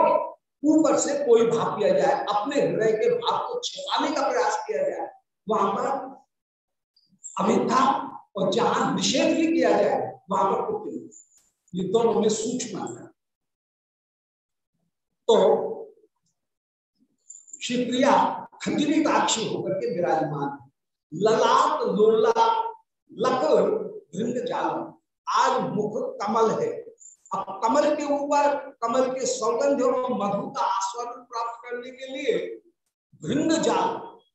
Speaker 1: ऊपर से कोई भाव किया जाए, अपने हृदय के भाव को छिपाने का प्रयास किया जाए, वहाँ पर अभिन्नता और जहाँ निषेध भी किया जाए, वहाँ पर कुटुमित ये दोनों में सूक्ष्म है। तो शिवप्रिया खंजरी काक्षी होकर के विराजमान, ललाट लोला लक भृंग जालम आज मुख कमल है। अब कमल के ऊपर, कमल के सौगंध और मधु का आस्वादन प्राप्त करने के लिए भृंग जाल,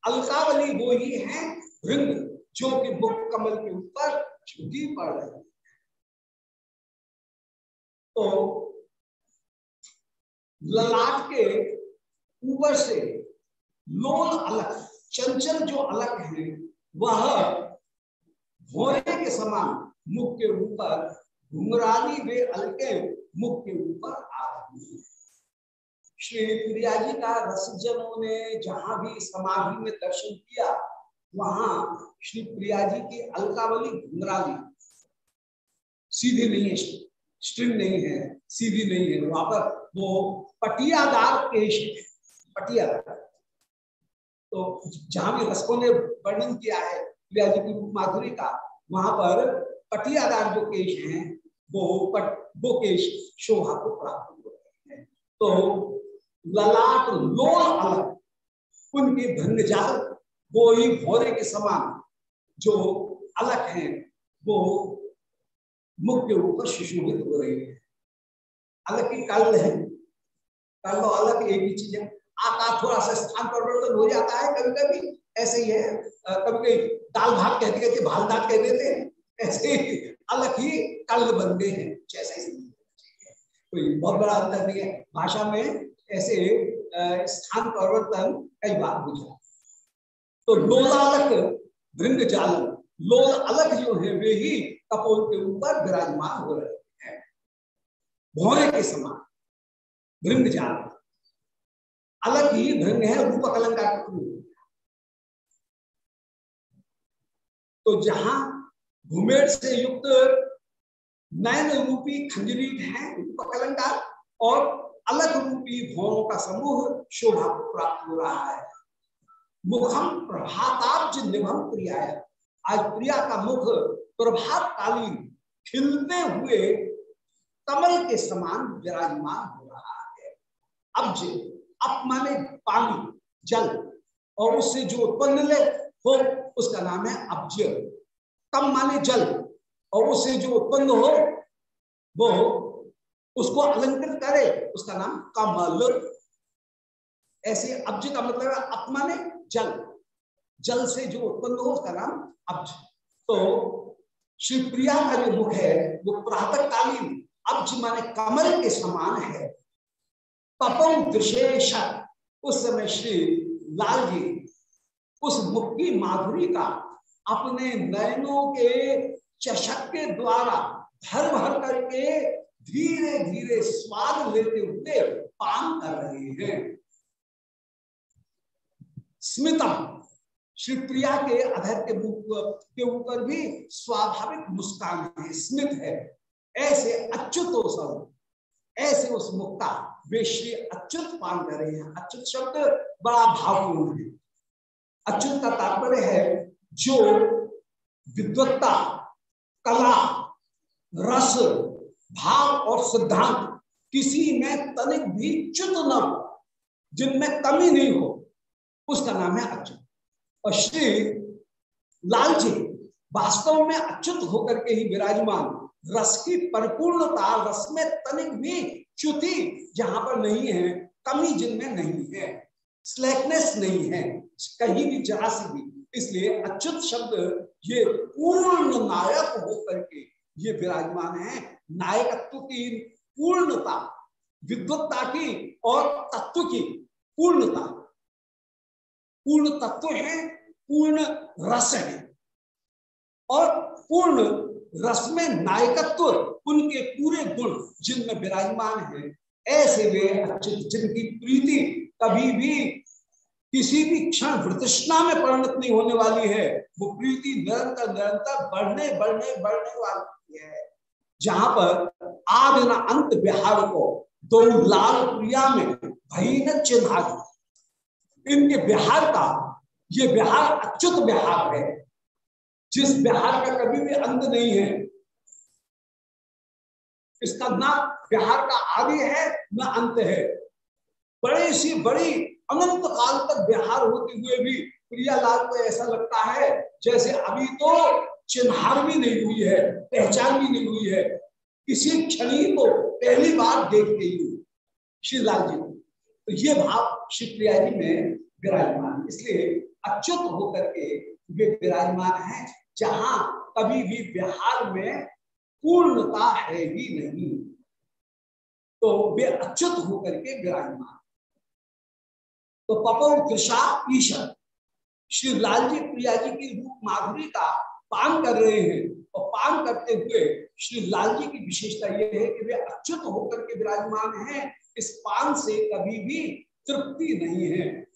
Speaker 1: अलकावली वो ही है भृंग जो कि मुख कमल के ऊपर छुट्टी पड़ रही है। तो ललाट के ऊपर से लोल अलग, चंचल जो अलग है, वह भोरे के समान मुख के ऊपर घुंघराली वे अलके मुख के ऊपर आ रही है। श्री प्रिया जी का रसजनों ने जहाँ भी समाधि में दर्शन किया, वहाँ श्री प्रिया जी की अलकावली घुंघराली। सीधी नहीं है, स्ट्रिंग नहीं है, सीधी नहीं है। वहाँ पर वो पटियादार केश पटियादार। तो जहाँ भी रसकों ने वर्णन किया है माधुरी का। वहाँ पर पटियादार जो केश हैं, वो पट, वो केश शोभा को प्राप्त हो रहे हैं। तो ललाट लोल अलग, उनकी भंगजाल वो ही भोरे के समान जो अलग हैं, वो मुख के ऊपर सुशोभित हो रही है। अलग की कल है। कल अलग एक ही चीज़ है। आकार थोड़ा सा स्थान परिवर्तन हो जाता है कभी कभी ऐसे ही है। कभी कभी दाल भात कहते कहते भाल दाल कह देते हैं। ऐसे अलग ही कल बनते हैं। जैसे ही कोई बहुत बड़ा अंतर नहीं है। भाषा में ऐसे स्थान परिवर्तन कई बार हो जाए तो लोलालक भृंग जाल। लोल अलग जो है, वे ही कपोल के ऊपर विराजमान हो रहे हैं। भौरे के समान, भृंग जाल। अलग ही भृंग है रूप अलंकार तो जहाँ घुमेर से युक्त नयन रूपी खंजरीट है अलंकार और अलग रूपी भवनों का समूह शोभा को प्राप्त हो रहा है। मुखम प्रभाताब्ज निभम प्रिया है। आज प्रिया का मुख प्रभात कालीन खिलते हुए कमल के समान विराजमान हो रहा है। अब्ज अप माने पानी, जल और उससे जो उत्पन्न हो उसका नाम है अब्ज। कम माने जल, और उससे जो उत्पन्न हो, वो उसको अलंकृत करे, उसका नाम कमल। ऐसे अब्ज का मतलब है अपमाने जल। जल से जो उत्पन्न हो, उसका नाम अब्ज। तो श्री प्रिया का जो मुख है, वो प्रातः कालीन अब्ज माने कमल के समान है। तपम विशेष उस समय श्री लाल जी उस मुख की माधुरी का अपने नयनों के चषक के द्वारा भर भर करके धीरे धीरे स्वाद लेते हुए पान कर रहे हैं। स्मितम श्री प्रिया के अधर के मुख के ऊपर भी स्वाभाविक मुस्कान है। स्मित है। ऐसे अच्युत सब। ऐसे उस मुक्ता वे श्री अच्युत पान कर रहे हैं। अच्युत शब्द बड़ा भावपूर्ण है। अच्युत का तात्पर्य है जो विद्वत्ता, कला, रस, भाव और सिद्धांत किसी में तनिक भी च्युत न हो, जिनमें कमी नहीं हो, उसका नाम है अच्युत और श्री लाल जी वास्तव में अच्युत होकर के ही विराजमान, रस की परिपूर्णता, रस में तनिक भी च्युति जहाँ पर नहीं है, कमी जिनमें नहीं है, स्लैकनेस नहीं है कहीं भी जरा सी भी इसलिए अच्युत शब्द ये पूर्ण नायक होकर के ये विराजमान है। नायकत्व की पूर्णता, विद्वत्ता की और तत्व की पूर्णता। पूर्ण तत्व है, पूर्ण रस है। और पूर्ण रस में नायकत्व, उनके पूरे गुण जिनमें विराजमान है, ऐसे वे अच्छे जिनकी प्रीति कभी भी किसी भी क्षण वृतृष्णा में परिणत नहीं होने वाली है। वो प्रीति निरंतर निरंतर बढ़ने बढ़ने बढ़ने वाली है। जहाँ पर आदि न अंत बिहार को दो लाल प्रिया में भई न चिन्हा इनके बिहार का, ये बिहार अच्युत बिहार है। जिस बिहार का कभी भी अंत नहीं है। इसका ना बिहार का आदि है, न अंत है। बड़ी सी बड़ी अनंत काल तक बिहार होते हुए भी प्रियालाल को ऐसा लगता है जैसे अभी तो चिन्हार भी नहीं हुई है, पहचान भी नहीं हुई है। किसी क्षणी को पहली बार देख गई श्री लाल जी तो ये भाव श्री प्रिया जी में विराजमान, इसलिए अच्युत होकर के वे विराजमान है, जहाँ कभी भी बिहार में पूर्णता है ही नहीं। तो वे अच्युत होकर के विराजमान। तो पपो कृषा ईशा, श्री लालजी प्रिया जी की रूप माधुरी का पान कर रहे हैं। और पान करते हुए श्री लाल जी की विशेषता यह है कि वे अच्युत होकर के विराजमान हैं। इस पान से कभी भी तृप्ति नहीं है।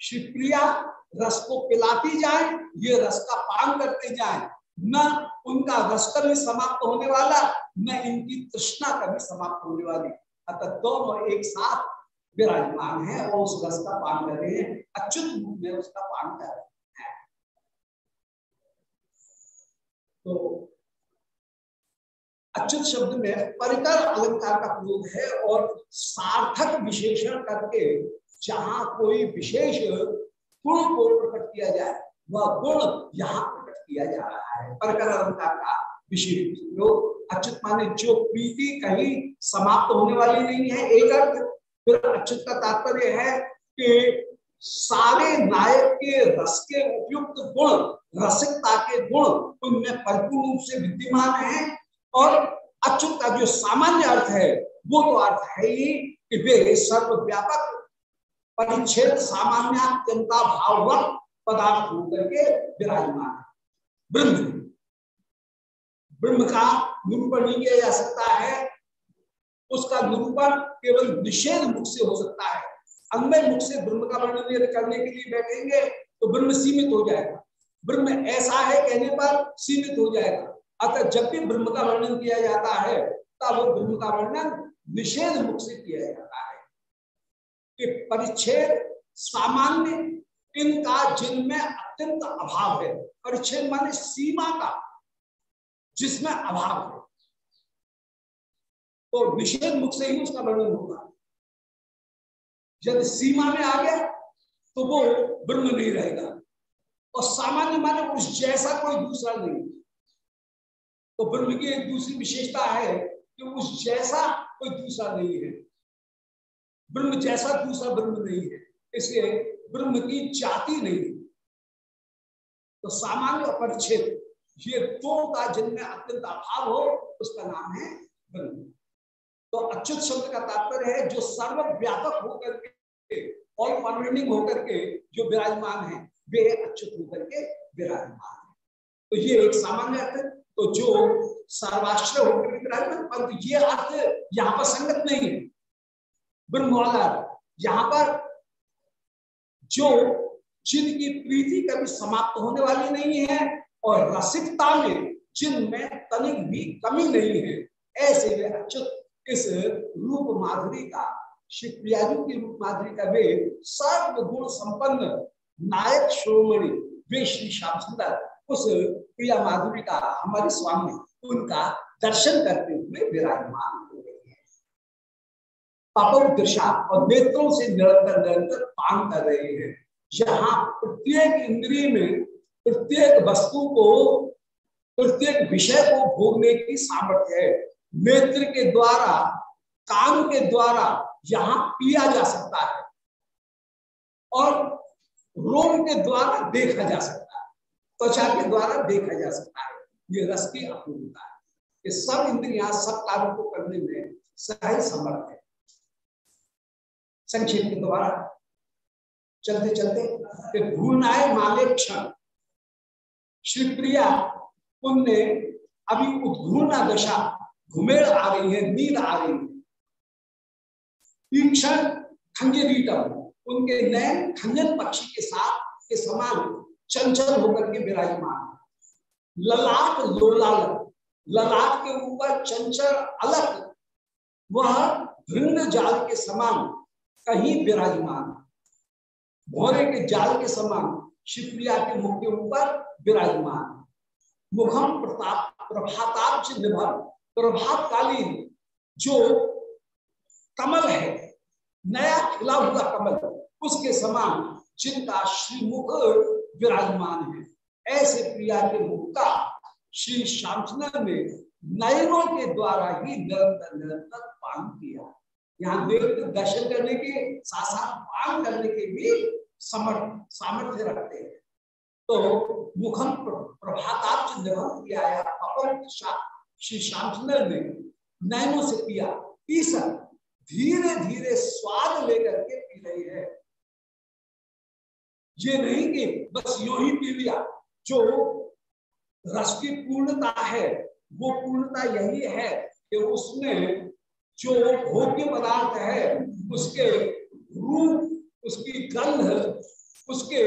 Speaker 1: श्री प्रिया रस को पिलाती जाए, ये रस का पान करते जाए। न उनका रस कभी समाप्त होने वाला, न इनकी तृष्णा कभी समाप्त होने वाली। अतः दोनों एक साथ विराजमान है और उस रस का पान कर रहे हैं। अच्युत रूप में उसका पान कर रहे हैं। तो अच्युत शब्द में परिकर अलंकार का प्रयोग है और सार्थक विशेषण करके जहाँ कोई विशेष गुण को प्रकट किया जाए, वह गुण यहाँ प्रकट किया जा रहा है। परकर अलंकार का विशेष प्रयोग। अच्युत माने जो प्रीति कहीं समाप्त होने वाली नहीं है, एक अर्थ फिर अच्युत का तात्पर्य है कि सारे नायक के रस के उपयुक्त गुण, रसिकता के गुण उनमें परिपूर्ण रूप से विद्यमान है। और अच्युत का जो सामान्य अर्थ है, वो तो अर्थ है ही कि वे सर्वव्यापक, परिच्छेद, सामान्य सामान्यता भाववत पदार्थ होकर के विराजमान है। ब्रह्म। ब्रह्म का निरूपण नहीं किया जा सकता है उसका निरूपण केवल निषेध मुख से हो सकता है। अन्य मुख से ब्रह्म का वर्णन करने के लिए बैठेंगे तो ब्रह्म सीमित हो जाएगा। ब्रह्म ऐसा है कहने पर सीमित हो जाएगा। अतः जब भी ब्रह्म का वर्णन किया जाता है, तब ब्रह्म का वर्णन निषेध मुख से किया जाता है। कि परिच्छेद सामान्य इनका जिनमें अत्यंत अभाव है। परिच्छेद माने सीमा का, जिसमें अभाव है। तो निषेध मुख से ही उसका वर्णन होगा। यदि सीमा में आ गया तो वो ब्रह्म नहीं रहेगा। और सामान्य माने उस जैसा कोई दूसरा नहीं तो ब्रह्म की एक दूसरी विशेषता है कि उस जैसा कोई दूसरा नहीं है। ब्रह्म जैसा दूसरा ब्रह्म नहीं है, इसलिए ब्रह्म की जाति नहीं तो सामान्य परिच्छेद, ये दो का जिनमें अत्यंत अभाव हो, उसका नाम है ब्रह्म तो अच्युत शब्द का तात्पर्य है, जो सर्वव्यापक होकर के ऑल परमेंडिंग होकर के जो विराजमान है, वे अच्युत होकर के विराजमान। है तो ये एक सामान्य अर्थ तो जो सर्वाश्रय होकर के विराजमान परंतु ये अर्थ यहाँ पर संगत नहीं है। ब्रह्म वाला यहाँ पर जो जिनकी प्रीति कभी समाप्त होने वाली नहीं है और रसिकता में जिनमें तनिक भी कमी नहीं है, ऐसे वे अच्युत इस रूप माधुरी का श्री प्रियाजू की रूप माधुरी का वे सर्व गुण संपन्न नायक श्रोमणि वे श्री श्याम सुंदर, उस प्रिया माधुरी का हमारे स्वामी, उनका दर्शन करते हुए विराजमान पापम दिशा और नेत्रों से निरंतर निरंतर पान कर रहे हैं। जहाँ प्रत्येक इंद्रिय में, प्रत्येक वस्तु को, प्रत्येक विषय को भोगने की सामर्थ्य है। नेत्र के द्वारा, कान के द्वारा यहाँ पिया जा सकता है। और रोम के द्वारा देखा जा सकता है। त्वचा के द्वारा देखा जा सकता है। ये रस की अपूर्णता है। ये सब इंद्रिया, सब कार्यों को करने में सहज समर्थ है। संक्षेप के द्वारा चलते चलते भूलनाए माले क्षण। श्री प्रिया उनने अभी उद्घूर्णा दशा घुमेड़ आ रही है, नींद आ रही है। तीक्षण खंजरीटम उनके नयन खंजन पक्षी के साथ के समान चंचल होकर के विराजमान। ललाट लोलाल, ललाट के ऊपर चंचल अलग, वह भृंग जाल के समान कहीं विराजमान। भोरे के जाल के समान शिवप्रिया के मुख के ऊपर विराजमान। मुखम प्रताप प्रभाताब्ज निभर प्रभातकालीन जो कमल है, नया खिला हुआ कमल, उसके समान जिनका श्रीमुख विराजमान है। ऐसे प्रिया के मुख का श्री श्यामचंद्र ने नयनों के द्वारा ही निरंतर निरंतर पान किया। यहाँ देव के दर्शन करने के साथ साथ पान करने के भी समर्थ, सामर्थ्य रखते हैं। तो मुखम प्रभाताब्ज निभम किया श्री श्यामचंद्र ने नयनों से पिया तीसरा धीरे धीरे स्वाद लेकर के पी रही है। ये नहीं कि बस यू ही पी लिया, जो रस की पूर्णता है, वो पूर्णता यही है कि उसमें जो भोग्य पदार्थ है, उसके रूप, उसकी गंध, उसके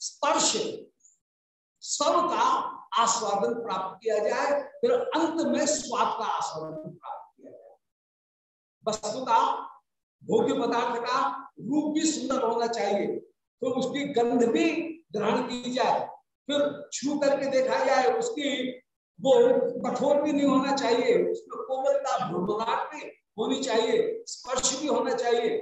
Speaker 1: स्पर्श सबका आस्वादन प्राप्त किया जाए, फिर अंत में स्वाद का आस्वादन प्राप्त किया वस्तु का भोग्य पदार्थ का रूप भी सुंदर होना चाहिए तो उसकी गंध भी ग्रहण की जाए, फिर छू करके देखा जाए उसकी, वो कठोर भी नहीं होना चाहिए, उसमें कोमलता भी होनी चाहिए, स्पर्श भी होना चाहिए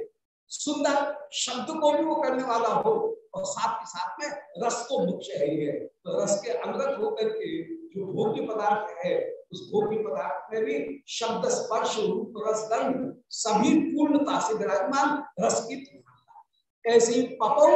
Speaker 1: सुंदर शब्द को भी वो करने वाला हो और साथ के साथ में रस तो मुख्य है ही है तो रस के अंगत होकर के जो भोग्य पदार्थ है, उस भोग्य पदार्थ में भी शब्द स्पर्श रूप रस गंध सभी पूर्णता से विराजमान रस की ऐसे ही पपो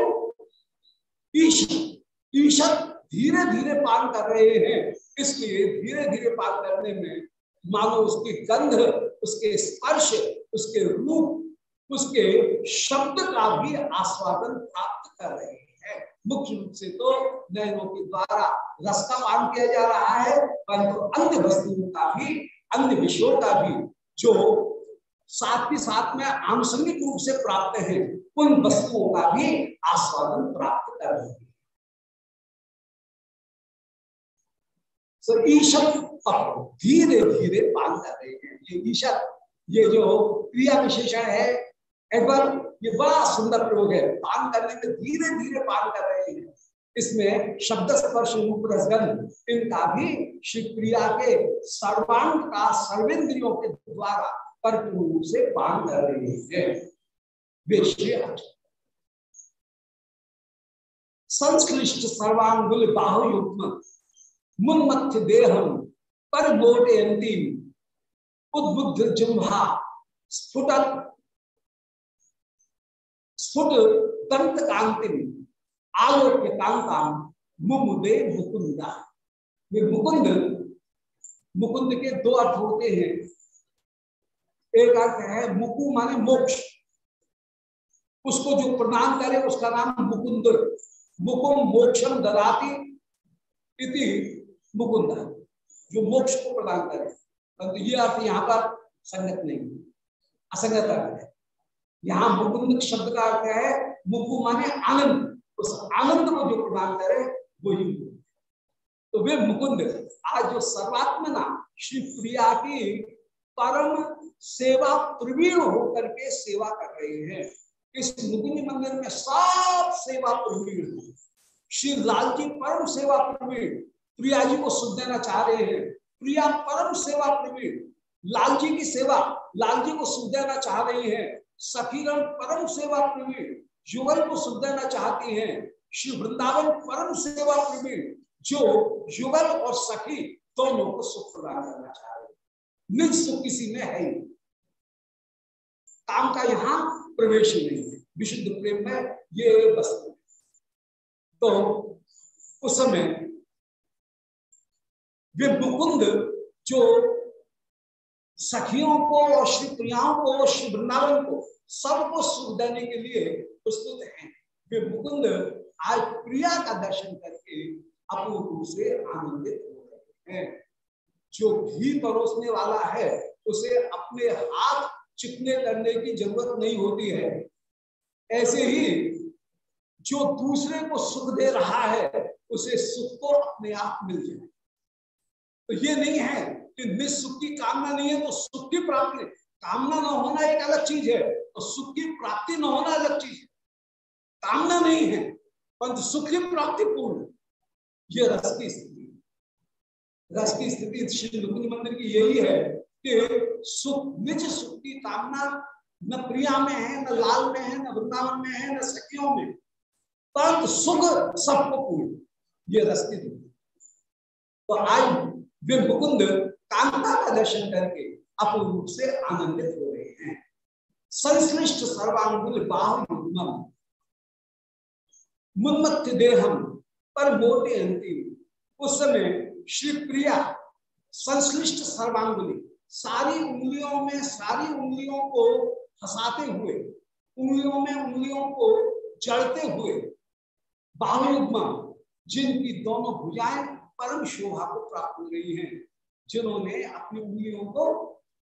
Speaker 1: ईशत धीरे धीरे पान कर रहे हैं। इसलिए धीरे धीरे पान करने में मानो उसकी गंध, उसके स्पर्श, उसके रूप उसके शब्द का भी आस्वादन प्राप्त कर रहे हैं। मुख्य रूप से तो नयनों के द्वारा रस का पान किया जा रहा है, परंतु अन्य वस्तुओं का भी, अन्य विषयों का भी, जो साथ ही साथ में आनुषंगिक रूप से प्राप्त है, उन वस्तुओं का भी आस्वादन प्राप्त कर रहे हैं। ईशत धीरे धीरे पान कर रहे हैं। ये ईशत ये जो क्रिया विशेषण है एक बार ये बड़ा सुंदर प्रयोग है। पान करने में धीरे धीरे पान कर रहे हैं। इसमें शब्द स्पर्श रूप रसगन इनका भी श्री के सर्वांग का सर्वेंद्रियों के द्वारा परिपूर्ण रूप से पान कर रहे हैं। वे संश्लिष्ट सर्वांगुल बाहुयुग्म मुन्मथ देहम पर मोटे अंतिम उद्बुद्ध जिम्हा स्फुटक स्फुट कांतिम आलोक्य कांता मुमुदे मुकुंदा। मुकुंद मुकुंद के दो अर्थ होते हैं। एक अर्थ है मुकु माने मोक्ष। उसको जो प्रदान करे, उसका नाम मुकुंद। मुकुम मोक्षम ददाती इति मुकुंद। जो मोक्ष को प्रदान करे। परंतु ये अर्थ यहाँ पर संगत नहीं असंगत अर्थ है। यहाँ मुकुंद शब्द का अर्थ है मुकु माने आनंद। उस आनंद को जो प्रदान करे वही तो वे मुकुंद, आज जो सर्वात्मना श्री प्रिया की परम सेवा प्रवीण होकर के सेवा कर रहे हैं, इस मुकुंद मंदिर में सब सेवा प्रवीण है। श्री लाल जी परम सेवा प्रवीण, प्रिया जी को सुख देना चाह रहे हैं। प्रिया परम सेवा प्रवीण, लाल जी की सेवा, लाल जी को सुख देना चाह रही है। सखीरण परम सेवा प्रवीण युगल को सुख देना चाहती हैं। श्री वृंदावन परम सेवा प्रवीण जो युगल और सखी दोनों को सुख प्रदान करना चाह रहे निज सुख किसी में है काम का यहाँ प्रवेश ही नहीं है। विशुद्ध प्रेम में ये वस्तु तो उस समय वे मुकुंद जो सखियों को और श्री प्रियाओं को और श्री वृंदावन को सबको सुख देने के लिए प्रस्तुत हैं। वे मुकुंद आज प्रिया का दर्शन करके अपूर्ण रूप से आनंदित हो रहे हैं। जो घी परोसने वाला है, उसे अपने हाथ चिकने करने की ज़रूरत नहीं होती है। ऐसे ही जो दूसरे को सुख दे रहा है, उसे सुख को अपने आप मिल जाए। तो ये नहीं है कि निस्सुख की कामना नहीं है तो सुख की प्राप्ति कामना न होना एक अलग चीज़ है और सुख की प्राप्ति न होना अलग चीज़ है। कामना नहीं है, परंतु सुख की प्राप्ति पूर्ण ये रस की स्थिति रस की स्थिति श्री रुक्मिणी मंदिर की यही है कि सुख, निज सुख की कामना न प्रिया में है, न लाल में है, न वृंदावन में है, न सखियों में। परंतु सुख सबको पूर्ण ये रस की तो आज वे मुकुंद कांता का दर्शन करके अपूर्ण रूप से आनंदित हो रहे हैं। संश्लिष्ट सर्वांगुल देहम पर मोटे अंतिम उस समय श्री प्रिया संश्लिष्ट सर्वांगुली सारी उंगलियों में सारी उंगलियों को फंसाते हुए उंगलियों में उंगलियों को जड़ते हुए बाहुयुग्मा जिनकी दोनों भुजाएँ परम शोभा को प्राप्त हो रही हैं। जिन्होंने अपनी उंगलियों को,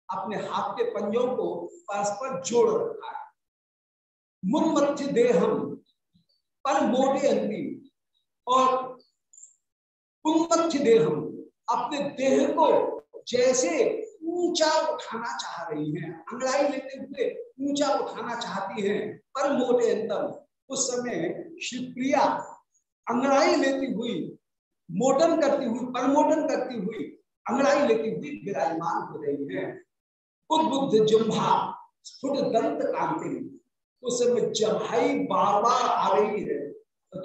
Speaker 1: अपने हाथ के पंजों को परस्पर जोड़ रखा है। मुन्मथ्य देहम, पर मोटे अंतिम और उन्मथ्य देहम अपने देह को जैसे ऊँचा उठाना चाह रही है, अंगड़ाई लेते हुए ऊँचा उठाना चाहती है, पर मोटे अंतम उस समय श्री प्रिया अंगड़ाई लेती हुई, मोटन करती हुई, परमोटन करती हुई अंगड़ाई लेती हुई विराजमान हो रही है। उद्बुद्ध जुम्भा स्फुट दंत कांति। उस समय जम्हाई बार बार आ रही है।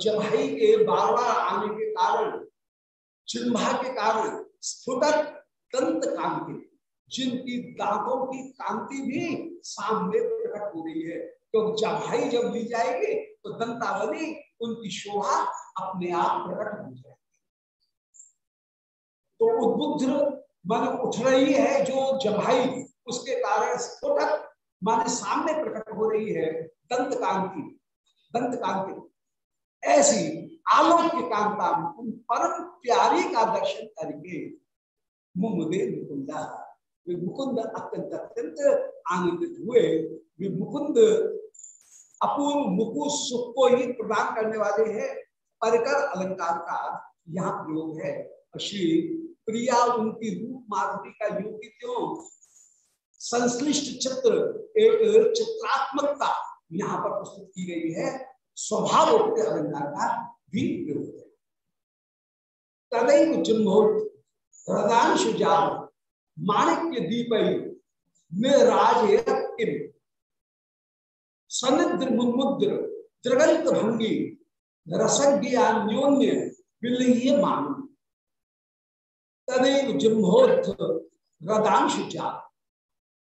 Speaker 1: जम्हाई के बार बार आने के कारण जिम्भा के कारण स्फुटक दंत कांति, जिनकी दांतों की कांति भी सामने प्रकट हो रही है। क्योंकि तो जम्हाई जब ली जाएगी तो दंतावली उनकी शोभा अपने आप प्रकट हो जाएगी। तो उद्बुद्ध मन उठ रही है, जो जम्हाई उसके कारण स्फोटक, माने सामने प्रकट हो रही है दंत कांति दंत कांति ऐसी आलोक्य कांता उन परम प्यारी का दर्शन करके मुमुदे मुकुंदा, वे मुकुंद अत्यंत अत्यंत आनंदित हुए। वे मुकुंद अपूर्व मुकु सुख को ही प्रदान करने वाले हैं। परिकर अलंकार का यहाँ प्रयोग है। श्री प्रिया उनकी रूप माधुरी का योगी क्यों? संश्लिष्ट चित्र एक चित्रात्मकता यहाँ पर प्रस्तुत की गई है। स्वभाव अलंकार का भी प्रयोग है। तदैव जिम्भोट हृदांश जाल, माणिक्य दीप में राज सनिद्र मुद्र त्रिगंत भंगी, रसज्ञान्योन्य विलय मान तदैव जिम्भोत हृदांश जाल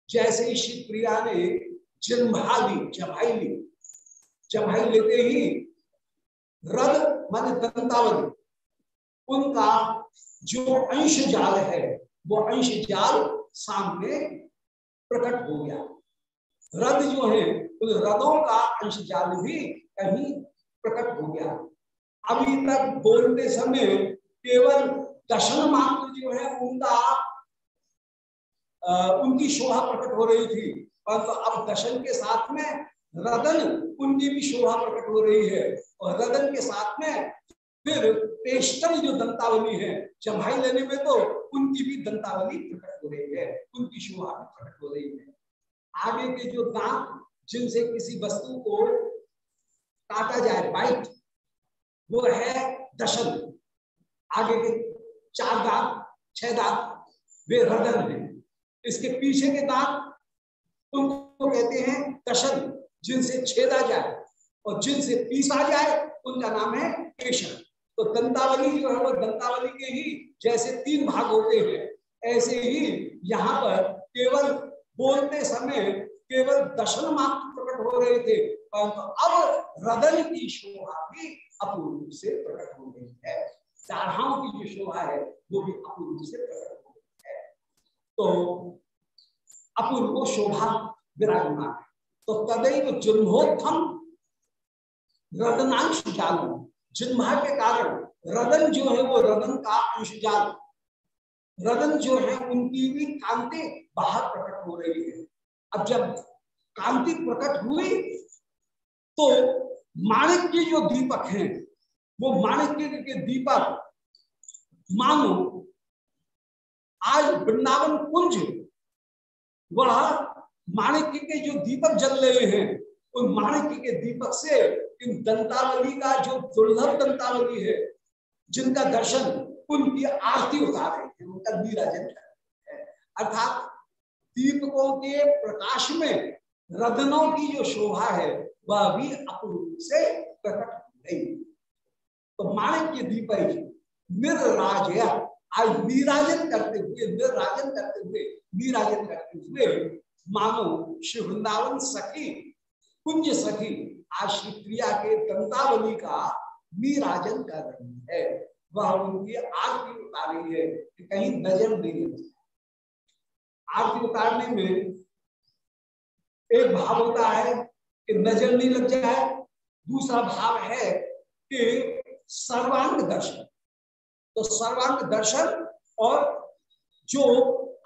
Speaker 1: जैसे श्री प्रिया ने जिम्हा ली जमाई ली, जमाई लेते ही रद मान दंतावली उनका जो अंश जाल है, वो अंश जाल सामने प्रकट हो गया। रद जो है, उन रदों का अंश जाल भी कहीं प्रकट हो गया। अभी तक बोलते समय केवल दर्शन मात्र जो है, उनका उनकी शोभा प्रकट हो रही थी। परंतु तो अब दर्शन के साथ में रदन उनकी भी शोभा प्रकट हो रही है। और रदन के साथ में फिर पेस्टल जो दंतावली है जमाई लेने में तो उनकी भी दंतावली प्रकट हो रही है, उनकी शोभा प्रकट हो रही है। आगे के जो दांत, जिनसे किसी वस्तु को काटा जाए बाइट वो है दशन आगे के चार दांत, छह दांत, वे रदन है। इसके पीछे के दांत उनको कहते हैं दशन जिनसे छेदा जाए। और जिनसे पीसा जाए, उनका नाम है केशर तो दंतावली जो है वो दंतावली के ही जैसे तीन भाग होते हैं। ऐसे ही यहाँ पर केवल बोलते समय केवल दर्शन मात्र प्रकट हो रहे थे, परंतु अब हृदय की शोभा भी अपूर्व से प्रकट हो गई है। चाराओं की जो शोभा है, वो भी अपूर्व से प्रकट हो। है तो अपूर्व शोभा विराजमान है। तो तदैव जुन्होत्थम रदनांश जालू। जिन्हा के कारण रदन जो है वो रदन का अंश जाल। रदन जो है, उनकी भी कांति बाहर प्रकट हो रही है। अब जब कांति प्रकट हुई तो माणिक के जो दीपक हैं वो माणिक्य के दीपक मानो, आज वृंदावन कुंज, वह माणिक्य के जो दीपक जल रहे हैं, उन माणिक्य के दीपक से इन दंतावली का जो दुर्लभ दंतावली है, जिनका दर्शन उनकी आरती उतार रहे थे उनका नीराजन है। अर्थात दीपकों के प्रकाश में रदनों की जो शोभा है, वह भी अपूर्व से प्रकट हो गई। तो माणिक के दीप निर्राज आज नीराजन करते हुए, निर्राजन करते हुए नीराजन करते हुए मानो श्री वृंदावन सखी, कुंज सखी, आज श्री प्रिया के दंतावली का नीराजन कर रही है। वह उनकी आरती उतारी है कि कहीं नज़र नहीं आरती उतारने में एक भाव होता है कि नज़र नहीं लग जाए। दूसरा भाव है कि सर्वांग दर्शन। तो सर्वांग दर्शन और जो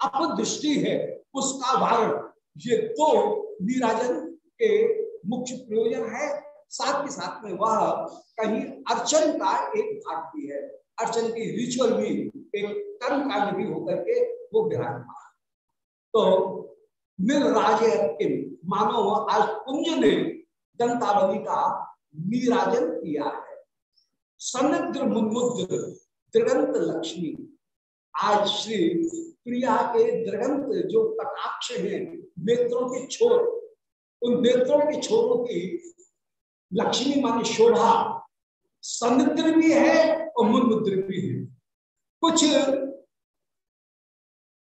Speaker 1: अपदृष्टि है, उसका वारण ये दो तो नीराजन के मुख्य प्रयोजन है। साथ के साथ में वह कहीं अर्चन का एक भाग भी है। अर्चन की रिचुअल भी एक कर्म कांड भी होकर के वो विराजमान तो निर्राज मानो आज कुंज ने दंतावली का निराजन किया है। समुद्र मुद्र त्रिगंत लक्ष्मी। आज श्री प्रिया के दृगंत जो कटाक्ष है, नेत्रों के छोर, उन नेत्रों के छोरों की लक्ष्मी मानी शोभा समुद्र भी है और मुद्र भी है। कुछ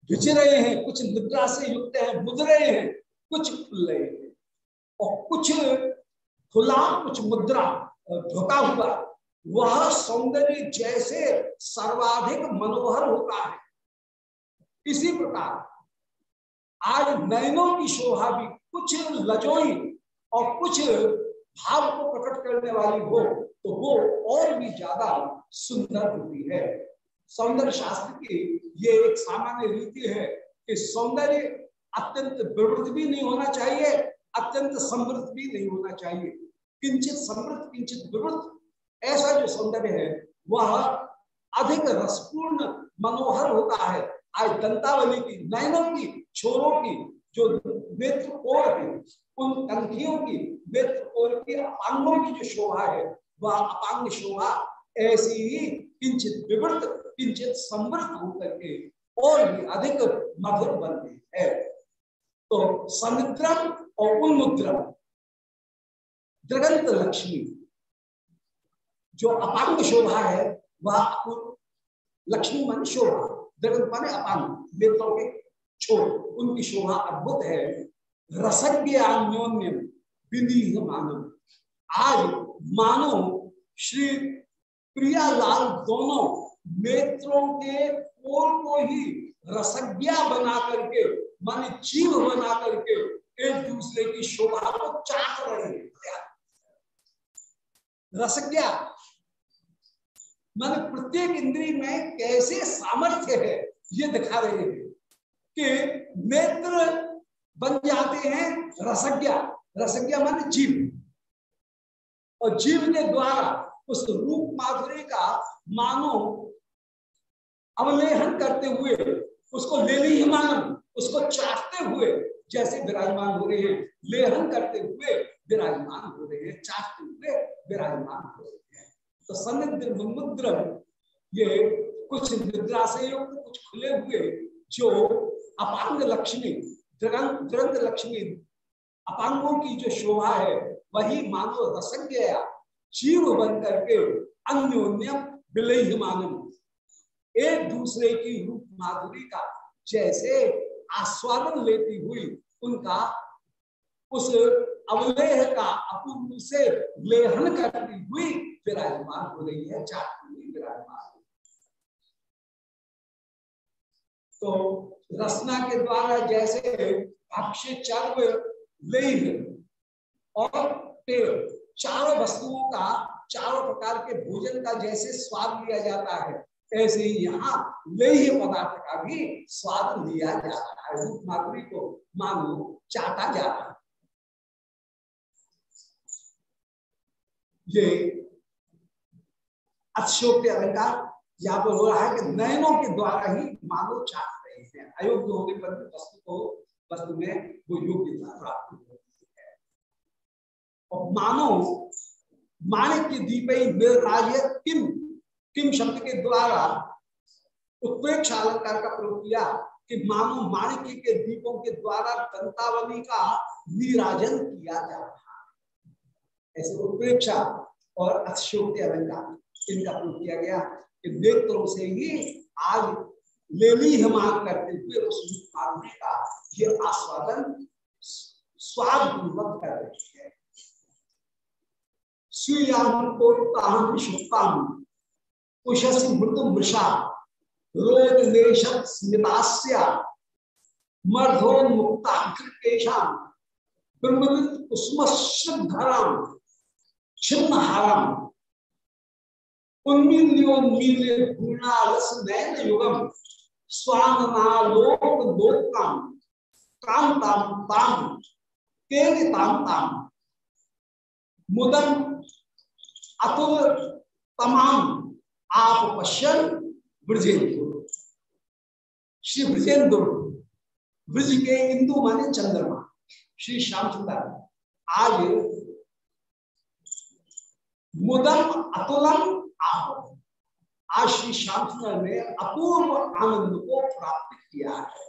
Speaker 1: भिज रहे हैं, कुछ निद्रा से युक्त है, बुझ रहे हैं, कुछ खुल रहे हैं। और कुछ खुला, कुछ मुद्रा धोता हुआ। वह सौंदर्य जैसे सर्वाधिक मनोहर होता है। इसी प्रकार आज नयनों की शोभा भी कुछ लजोई और कुछ भाव को प्रकट करने वाली हो तो वो और भी ज़्यादा सुंदर होती है। सौंदर्य शास्त्र की ये एक सामान्य रीति है कि सौंदर्य अत्यंत विवृत भी नहीं होना चाहिए, अत्यंत समृद्ध भी नहीं होना चाहिए। किंचित समृद्ध, किंचित विवृत ऐसा जो सौंदर्य है, वह अधिक रसपूर्ण, मनोहर होता है। आज दंतावली की नयनों की, छोरों की, जो नेत्र कोर है, उन कंखियों की, नेत्र कोर की अपांगों की जो शोभा है, वह अपांग शोभा ऐसी ही किंचित विवृत, किंचित समृद्ध होकर के और भी अधिक मधुर बनती है। तो समुद्रम और उन्मुद्रम जगंत लक्ष्मी जो अपांग शोभा है, वह लक्ष्मी मन शोभा, जगत माने अपांग नेत्रों के छोड़ उनकी शोभा अद्भुत है। रसज्ञ अन्योन्य विधि मानव आज मानो, श्री प्रियालाल दोनों नेत्रों के कोर को ही रसज्ञा बना करके, मान जीव बना करके, एक दूसरे की शोभा को चाट रहे हैं। रसज्ञा मान प्रत्येक इंद्री में कैसे सामर्थ्य है, ये दिखा रहे हैं कि नेत्र बन जाते हैं रसज्ञा। रसज्ञा मान जीव। और जीव के द्वारा उस रूप माधुरी का मानो अवलेहन करते हुए, उसको ले ली मानव उसको चाटते हुए जैसे विराजमान हो रहे हैं, लेहन करते हुए विराजमान हो रहे हैं, चाटते हुए विराजमान हो रहे हैं। तो सनिद्र मुद्र ये कुछ निद्रा से युक्त कुछ खुले हुए, जो अपांग लक्ष्मी जगंत लक्ष्मी, अपांगों की जो शोभा है, वही मानो रसज्ञ जीव बन करके अन्योन्यम विलय मानव एक दूसरे की रूप माधुरी का जैसे आस्वादन लेती हुई उनका उस अवलेह का अपूर्व से लेहन करती हुई विराजमान हो रही है चाहती हुई विराजमान तो रसना के द्वारा जैसे भक्ष्य चर्व लेह और पेड़, चारों वस्तुओं का, चारों प्रकार के भोजन का जैसे स्वाद लिया जाता है, ऐसे ही यहाँ लेह पदार्थ का भी स्वाद लिया जा रहा है। रूप माधुरी को मानो चाटा जा रहा है। ये अशोक अलंकार यहाँ पर हो रहा है कि नयनों के द्वारा ही मानव चाट रहे हैं। अयोग्य होने पर भी वस्तु को, वस्तु में वो योग्यता प्राप्त होती है। और मानो माणिक की दीप निर्राज किम किम शब्द के द्वारा उत्प्रेक्ष अलंकार का प्रयोग किया कि मानो माणिक्य के दीपों के द्वारा दंतावली का निराजन किया जा रहा ऐसे उत्प्रेक्षा और अतिशोक्ति अलंकार इनका प्रयोग किया गया कि नेत्रों से ही आज लेली हिमान करते हुए उस मानने का ये आस्वादन स्वाद पूर्वक कर रही है। कुशस ब्रह्मविद कुसुम शुद्धराम छिन्न हाराम युगम। मुदम अतुल तमाम। आप पश्चन ब्रजेंद्र श्री ब्रजेंद्र ब्रज के इंदु माने चंद्रमा। श्री श्याम सुंदर आज मुदम अतुलम आप आज श्री श्याम ने अपूर्व आनंद को प्राप्त किया है।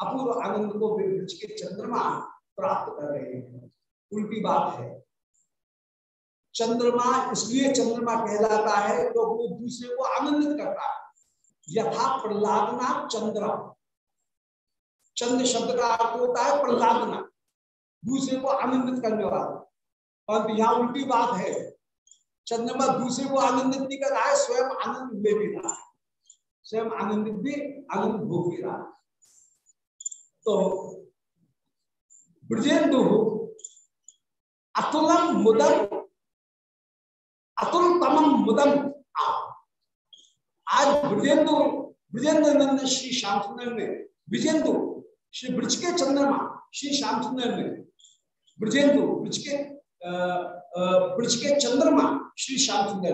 Speaker 1: अपूर्व आनंद को ब्रज के चंद्रमा प्राप्त कर रहे हैं। उल्टी बात है। चंद्रमा इसलिए चंद्रमा कहलाता है तो वो दूसरे को आनंदित करता है। यथा प्रहलादना चंद्र। चंद्र शब्द का अर्थ होता है प्रहलादना। दूसरे को आनंदित करने वाला। परंतु यहाँ उल्टी बात है। चंद्रमा दूसरे को आनंदित नहीं कर रहा है, स्वयं आनंद ले भी रहा है। स्वयं आनंदित भी आनंद भोग भी रहा तो ब्रजेंदु अतुलम मुदम, अतुल तमम मुदम आज ब्रजेंदु ब्रजेंद्र नंद श्री सुंदर ने विजेंदु श्री ब्रज के चंद्रमा, श्री सुंदर ने ब्रजेंदु, ब्रज के ब्रज के चंद्रमा, श्री श्याम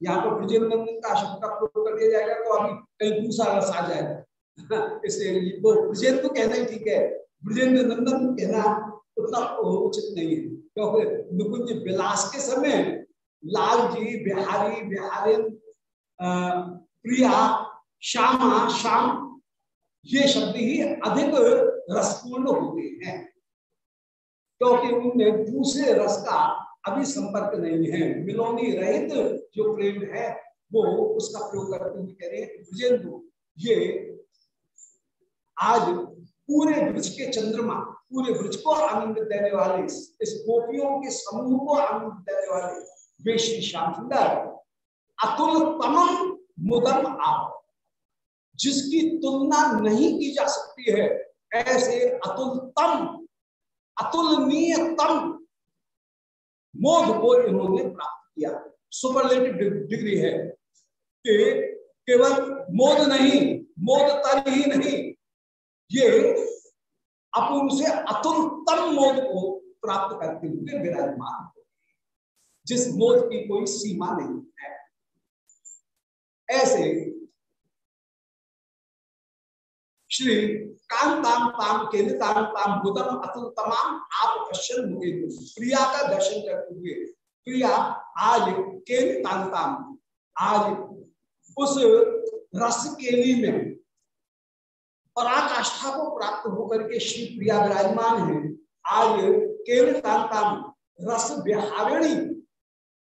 Speaker 1: यहाँ पर ब्रजेंद्र का शब्द का प्रयोग कर दिया जाएगा तो अभी कहीं दूसरा रस आ जाएगा। [LAUGHS] इसलिए वो ब्रजेंद्र तो कहना ही ठीक है। ब्रजेंद्र नंदन कहना उतना उचित नहीं है, क्योंकि निकुंज विलास के समय लाल जी बिहारी बिहारी प्रिया, श्यामा, श्याम, ये शब्द ही अधिक रसपूर्ण होते हैं। क्योंकि उनमें दूसरे रस का अभी संपर्क नहीं है। मिलोनी रहित जो प्रेम है, वो उसका प्रयोग करते हुए कह रहे हैं ये आज पूरे ब्रज के चंद्रमा, पूरे ब्रज को आनंद देने वाले, इस गोपियों के समूह को आनंद देने वाले, वे श्री श्याम सुंदर, अतुल तमम मुदम आप, जिसकी तुलना नहीं की जा सकती है, ऐसे अतुलतम अतुलनीय मोद को इन्होंने प्राप्त किया। सुपरलेटिव डिग्री है। कि केवल मोद नहीं मोद तर ही नहीं। ये अपूर्व से अतुलतम मोद को प्राप्त करते हुए विराजमान जिस मोद की कोई सीमा नहीं है। ऐसे श्री कांताम ताम के ताम ताम बुदम अतुल तमाम आप पश्चिम प्रिया का दर्शन करते हुए प्रिया, आज के ताम आज उस रस केली में पराकाष्ठा को प्राप्त होकर के श्री प्रिया विराजमान है। आज केवल तांताम रस विहारिणी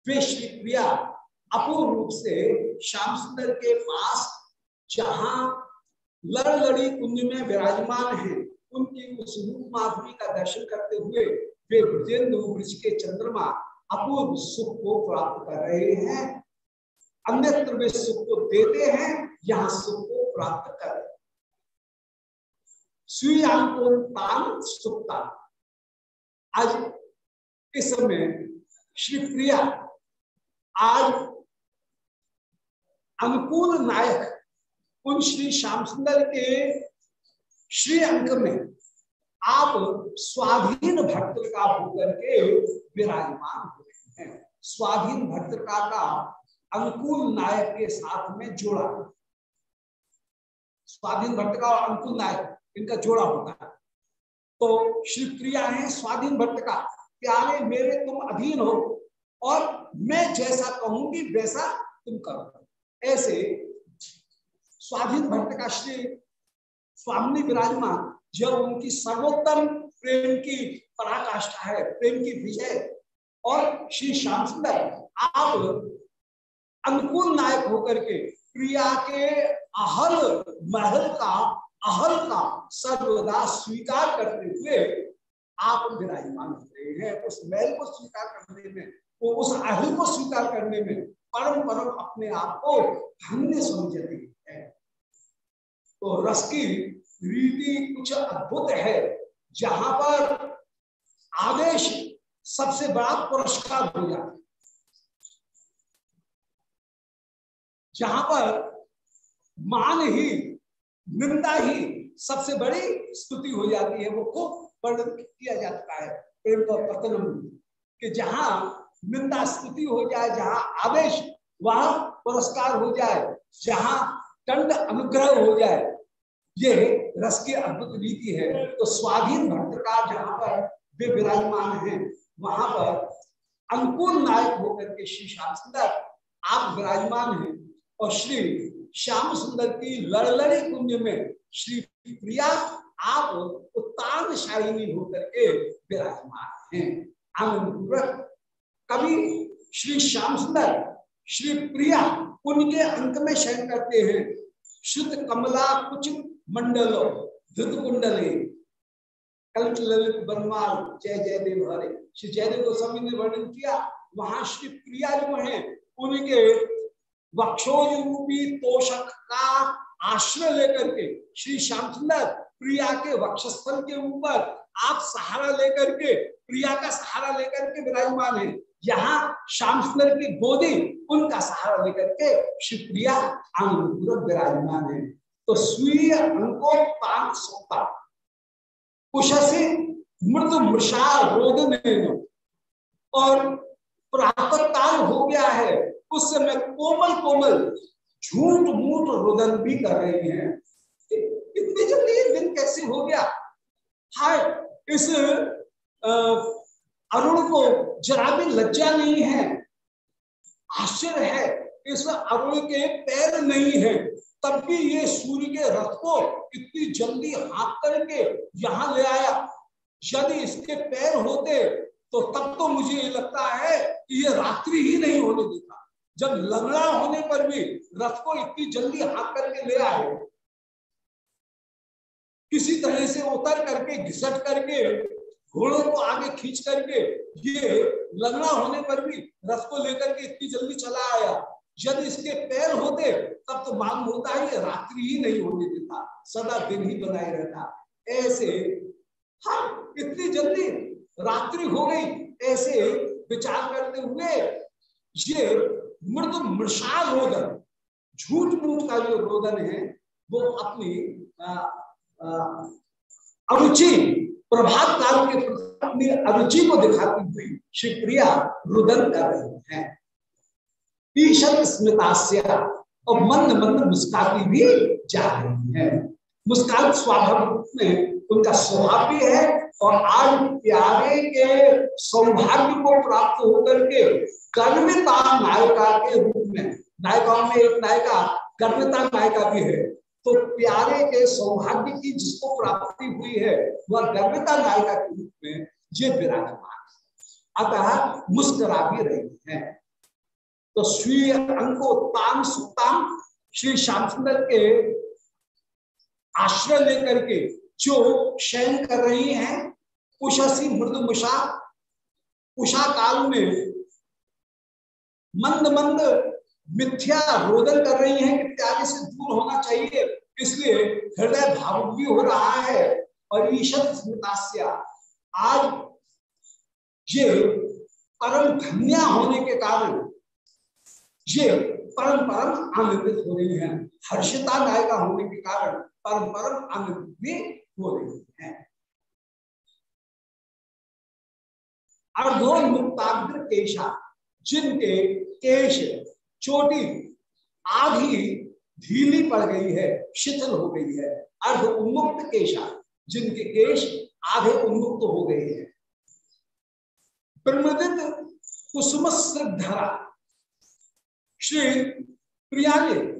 Speaker 1: वे श्री प्रिया अपूर्ण रूप से श्याम सुंदर के पास जहाँ लड़ लड़ी कुंज में विराजमान है। उनकी उस रूप माधुरी का दर्शन करते हुए वे ब्रज के चंद्रमा अपूर्व सुख को प्राप्त कर रहे हैं। अन्यत्र वे सुख को देते हैं, यहाँ सुख को प्राप्त कर रहे आज इस समय श्री प्रिया, आज अनुकूल नायक उन श्री श्याम सुंदर के श्री अंक में आप स्वाधीन भक्त का होकर के विराजमान हो रहे हैं। स्वाधीन भक्तृका का अनुकूल नायक के साथ में जोड़ा। स्वाधीन भट्टका और अंकुल नायक, इनका जोड़ा होता है तो श्री प्रिया है स्वाधीन भट्टका प्यारे मेरे तुम अधीन हो और मैं जैसा कहूँगी, वैसा तुम करो। ऐसे स्वाधीन भट्ट का श्री स्वामी विराजमान जब उनकी सर्वोत्तम प्रेम की पराकाष्ठा है, प्रेम की विजय। और श्री श्याम सुंदर, आप अनुकूल नायक होकर के प्रिया के अहल महल का, अहल का सर्वदा स्वीकार करते हुए आप विराजमान हो रहे हैं। उस महल को स्वीकार करने में वो उस अहल को स्वीकार करने में परम परम अपने आप को धन्य समझते तो रस की रीति कुछ अद्भुत है, जहाँ पर आदेश सबसे बड़ा पुरस्कार हो जाता है। जहाँ पर मान ही, निंदा ही सबसे बड़ी स्तुति हो जाती है, वो खूब वर्णन किया जाता है, प्रेम का पतन कि जहाँ निंदा स्तुति हो जाए, जहाँ आवेश वहाँ पुरस्कार हो जाए, जहाँ दंड अनुग्रह हो जाए ये रस की अद्भुत रीति है। तो स्वाधीन का जहाँ पर वे विराजमान है, वहाँ पर अनुकूल नायक होकर के श्री श्याम सुंदर आप विराजमान हैं और श्री श्याम सुंदर की लड़लड़ी कुंज में श्री प्रिया आप उत्तान शालिनी होकर के विराजमान हैं। आनंद कभी श्री श्याम सुंदर, श्री प्रिया उनके अंक में शयन करते हैं। शुद्ध कमला कुछ मंडलो धुत कुंडले कल्प ललित बनमाल जय जय देव हरे श्री जयदेव गोस्वामी ने वर्णन किया, वहाँ श्री प्रिया जो है, उनके तोषक का आश्रय लेकर के, श्री श्याम सुंदर प्रिया के वक्षस्थल के ऊपर आप सहारा लेकर के, प्रिया का सहारा लेकर के विराजमान है। यहाँ श्याम सुंदर की गोदी, उनका सहारा लेकर के शिवप्रिया आनंदपूर्वक विराजमान है। तो स्वीय अंको तान सोता उषसी मृद मृषा रोदन और प्रातकाल हो गया है। उस समय कोमल कोमल झूठ मूठ रुदन भी कर रही हैं। इतनी जल्दी दिन कैसे हो गया? हाय, इस अरुण को जरा भी लज्जा नहीं है। आश्चर्य है, इस अरुण के पैर नहीं है। तब भी ये सूर्य के रथ को इतनी जल्दी हाथ करके यहाँ ले आया। यदि इसके पैर होते तो तब तो मुझे ये लगता है कि ये रात्रि ही नहीं होने देता। जब लंगड़ा होने पर भी रथ को इतनी जल्दी हाथ करके ले आए। किसी तरह से उतर करके, घिसट करके, घोड़ों को आगे खींच करके ये लंगड़ा होने पर भी रथ को लेकर के इतनी जल्दी चला आया। यदि इसके पैर होते तब तो मालूम होता है ये रात्रि ही नहीं होने देता, सदा दिन ही बनाए रहता। ऐसे हाँ इतनी जल्दी रात्रि हो गई, ऐसे विचार करते हुए ये मृद मृषा रोदन, झूठ मूठ का जो रोदन है, वो अपनी अरुचि, प्रभात काल के अपनी अरुचि को दिखाती हुई श्री प्रिया रुदन कर रही है। ईशन स्मृता और मंद मंद मुस्काती भी जा रही है। मुस्कान स्वाभाविक में उनका स्वभाव भी है और आज प्यारे के सौभाग्य को प्राप्त होकर के कर्मिता नायिका के रूप में, नायिकाओं में एक नायिका कर्मिता नायिका भी है। तो प्यारे के सौभाग्य की जिसको प्राप्ति हुई है, वह गर्भिता नायिका के रूप में ये विराजमान अतः मुस्करा भी रही है। तो स्वीय अंकोत्ताम सुताम श्री श्याम सुंदर के आश्रय लेकर के जो शयन कर रही हैं उषसी मृदुषा उषा काल में मंद मंद मिथ्या रोदन कर रही हैं त्याग से दूर होना चाहिए, इसलिए हृदय भावुक भी हो रहा है। और ईश्वर स्मृतास्या, आज ये परम धन्या होने के कारण ये परम परम आनंदित हो रही है, हर्षिता नायिका होने के कारण परम परम आनंदित भी हो रही है। अर्धोन्मुक्ताग्र केशा जिनके केश चोटी आधी ढीली पड़ गई है, शिथिल हो गई है, अर्ध उन्मुक्त केशा जिनके केश आधे उन्मुक्त हो गए हैं। प्रमदित कुसुम धरा श्री प्रिया ने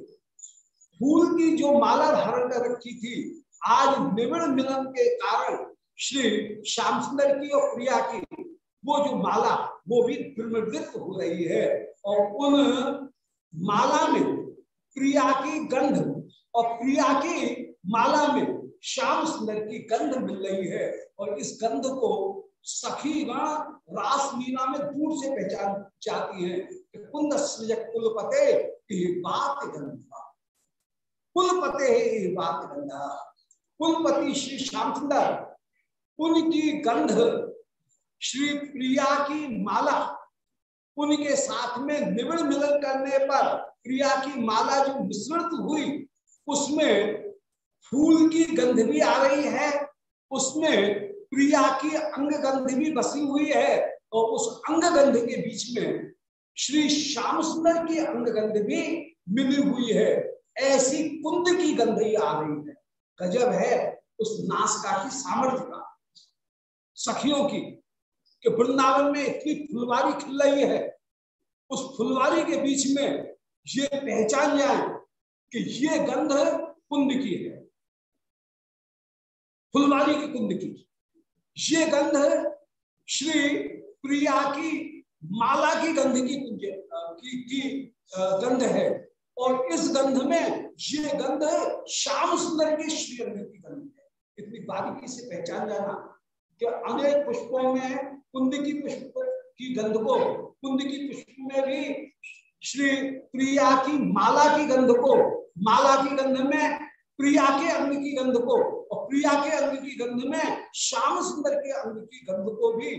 Speaker 1: फूल की जो माला धारण कर रखी थी, आज निविड़ मिलन के कारण श्री श्याम सुंदर की और प्रिया की, वो जो माला, वो भी प्रमृदित हो रही है। और उन माला में प्रिया की गंध और प्रिया की माला में श्याम सुंदर की गंध मिल रही है। और इस गंध को सखी रास मीना में दूर से पहचान जाती है। कुंद कुलपते बात गंधा कुलपते बात गंधा कुलपति श्री श्याम सुंदर उनकी गंध, श्री प्रिया की माला उनके साथ में निविड़ मिलन करने पर प्रिया की माला जो मिश्रित हुई, उसमें फूल की गंध भी आ रही है, उसमें प्रिया की अंग गंध भी बसी हुई है और उस अंग गंध के बीच में श्री श्याम सुंदर की अंग गंध भी मिली हुई है। ऐसी कुंद की गंध ही आ रही है। गजब है उस नासका की सामर्थ्य का। सखियों की, कि वृंदावन में इतनी फुलवारी खिल रही है, उस फुलवारी के बीच में ये पहचान जाए कि ये गंध कुंद की है। फुलवारी की कुंद की। ये गंध श्री प्रिया की माला की गंध की की, की गंध है। और इस गंध में ये गंध श्याम सुंदर के श्री अंग की गंध है। इतनी बारीकी से पहचान जाना कि अनेक पुष्पों में कुंद की पुष्प की गंध को कुंद की पुष्प में भी श्री प्रिया की माला की गंध को माला की गंध में प्रिया के अंग की गंध को और प्रिया के अंग की गंध में श्याम सुंदर के अंग की गंध को भी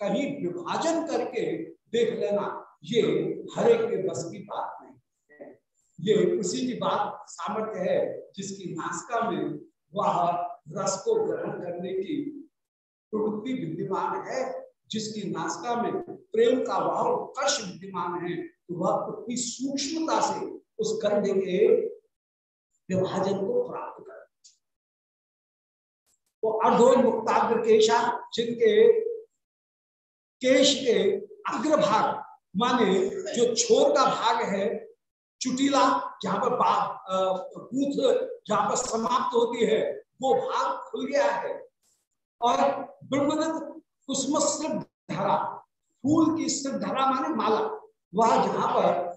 Speaker 1: कहीं विभाजन करके देख लेना, ये हरे के बस की बात नहीं है। ये उसी की बात सामर्थ्य है जिसकी नासिका में वह रस को ग्रहण करने की प्रवृत्ति विद्यमान है, जिसकी नासिका में प्रेम का वह उत्कर्ष विद्यमान है तो वह उतनी सूक्ष्मता से उस गंध के विभाजन को प्राप्त कर तो अर्धोन्मुक्ताग्र केशा जिनके केश के अग्रभाग, माने जो छोर का भाग है, चुटीला, जहाँ पर बूथ जहाँ पर समाप्त होती है, वो भाग खुल गया है। और धारा, फूल की धारा माने माला, वह जहाँ पर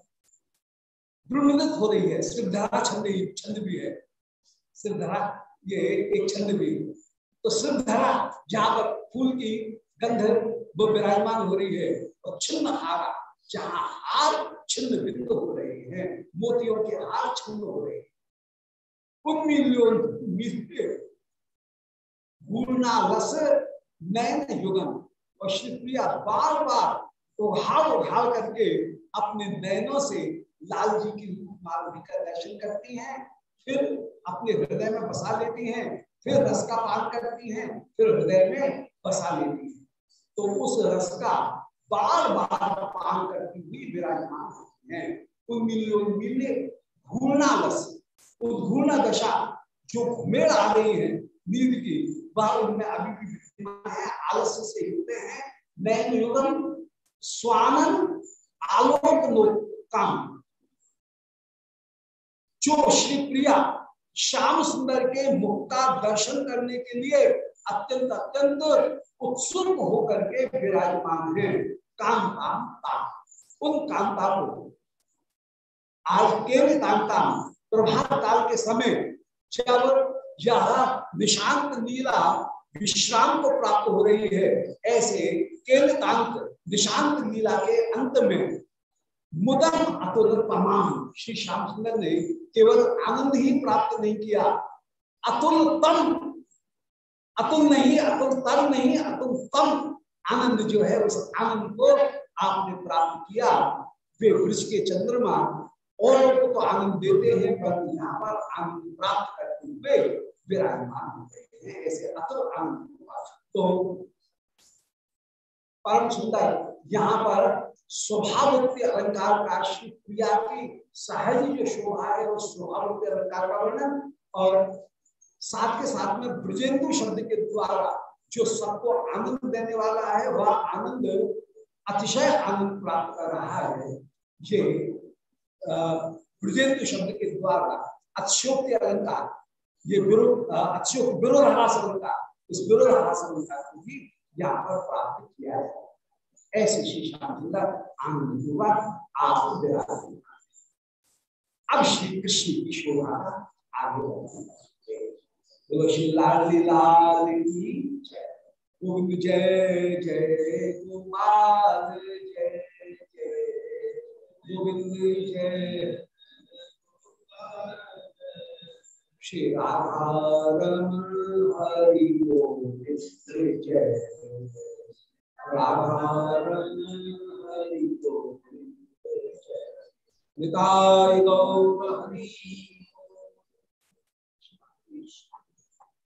Speaker 1: ब्रह्मदत्त हो रही है श्रद्धारा छंद छंद भी है। श्रद्धारा ये एक छंद भी। तो श्रद्धारा जहाँ पर फूल की गंध, वो विराजमान हो रही है। और छिन्न हारा, जहाँ हार छिन्न बिंदु हो रहे हैं, मोतियों के हार छिन्न हो रहे हैं। रस नैन युगम, और श्री प्रिया बार बार उघाड़ उघाड़ करके अपने नयनों से लाल जी की माधुरी का दर्शन करती हैं, फिर अपने हृदय में बसा लेती हैं, फिर रस का पान करती हैं, फिर हृदय में बसा लेती हैं। तो उस रस का बार बार पान करती हुई विराजमान है। उन्मिल्य घूर्णालस उद्घूर्ण दशा जो घुमेड़ आ रही है नींद की, वह उनमें अभी भी विद्यमान है, आलस्य से युक्त है। नैन युगम, स्वानन, आलोक काम जो श्री प्रिया श्याम सुंदर के मुख का दर्शन करने के लिए अत्यंत अत्यंत उत्सुक होकर के विराजमान है। काम काम काम उन कामता को आज केवल कामता प्रभात काल के समय जब यह निशांत नीला विश्राम को प्राप्त हो रही है, ऐसे केवल कांत निशांत नीला के अंत में मुदम अतुल तमाम श्री श्याम सुंदर ने केवल आनंद ही प्राप्त नहीं किया। अतुलतम, अतुल नहीं अतुल तर नहीं अतुल तम आनंद जो है, उस आनंद को आपने प्राप्त किया। वे वृक्ष के चंद्रमा और को तो आनंद देते हैं पर यहाँ पर आनंद प्राप्त करते हुए विराजमान होते हैं, ऐसे अतुल आनंद तो परम सुंदर, यहाँ पर स्वभावोक्ति अलंकार का श्री प्रिया की सहज जो शोभा है वो स्वभावोक्ति अलंकार का वर्णन और साथ के साथ में ब्रजेंदु शब्द के द्वारा जो सबको आनंद देने वाला है, वह आनंद अतिशय आनंद प्राप्त कर रहा है। ये ब्रजेंदु शब्द के द्वारा अतिशोक्ति अलंकार, ये अतिशोक विरोधास अलंकार इस विरोधास अलंकार को भी यहाँ पर प्राप्त किया है। ऐसे श्री सुंदर आनंद आप अब श्री कृष्ण की शोभा आगे श्री लाल लाल की जय। जय जय कुमार जय जय गोविंद, जय। श्री राधा हरि गोविंद जय। राधा हरि निताय गौर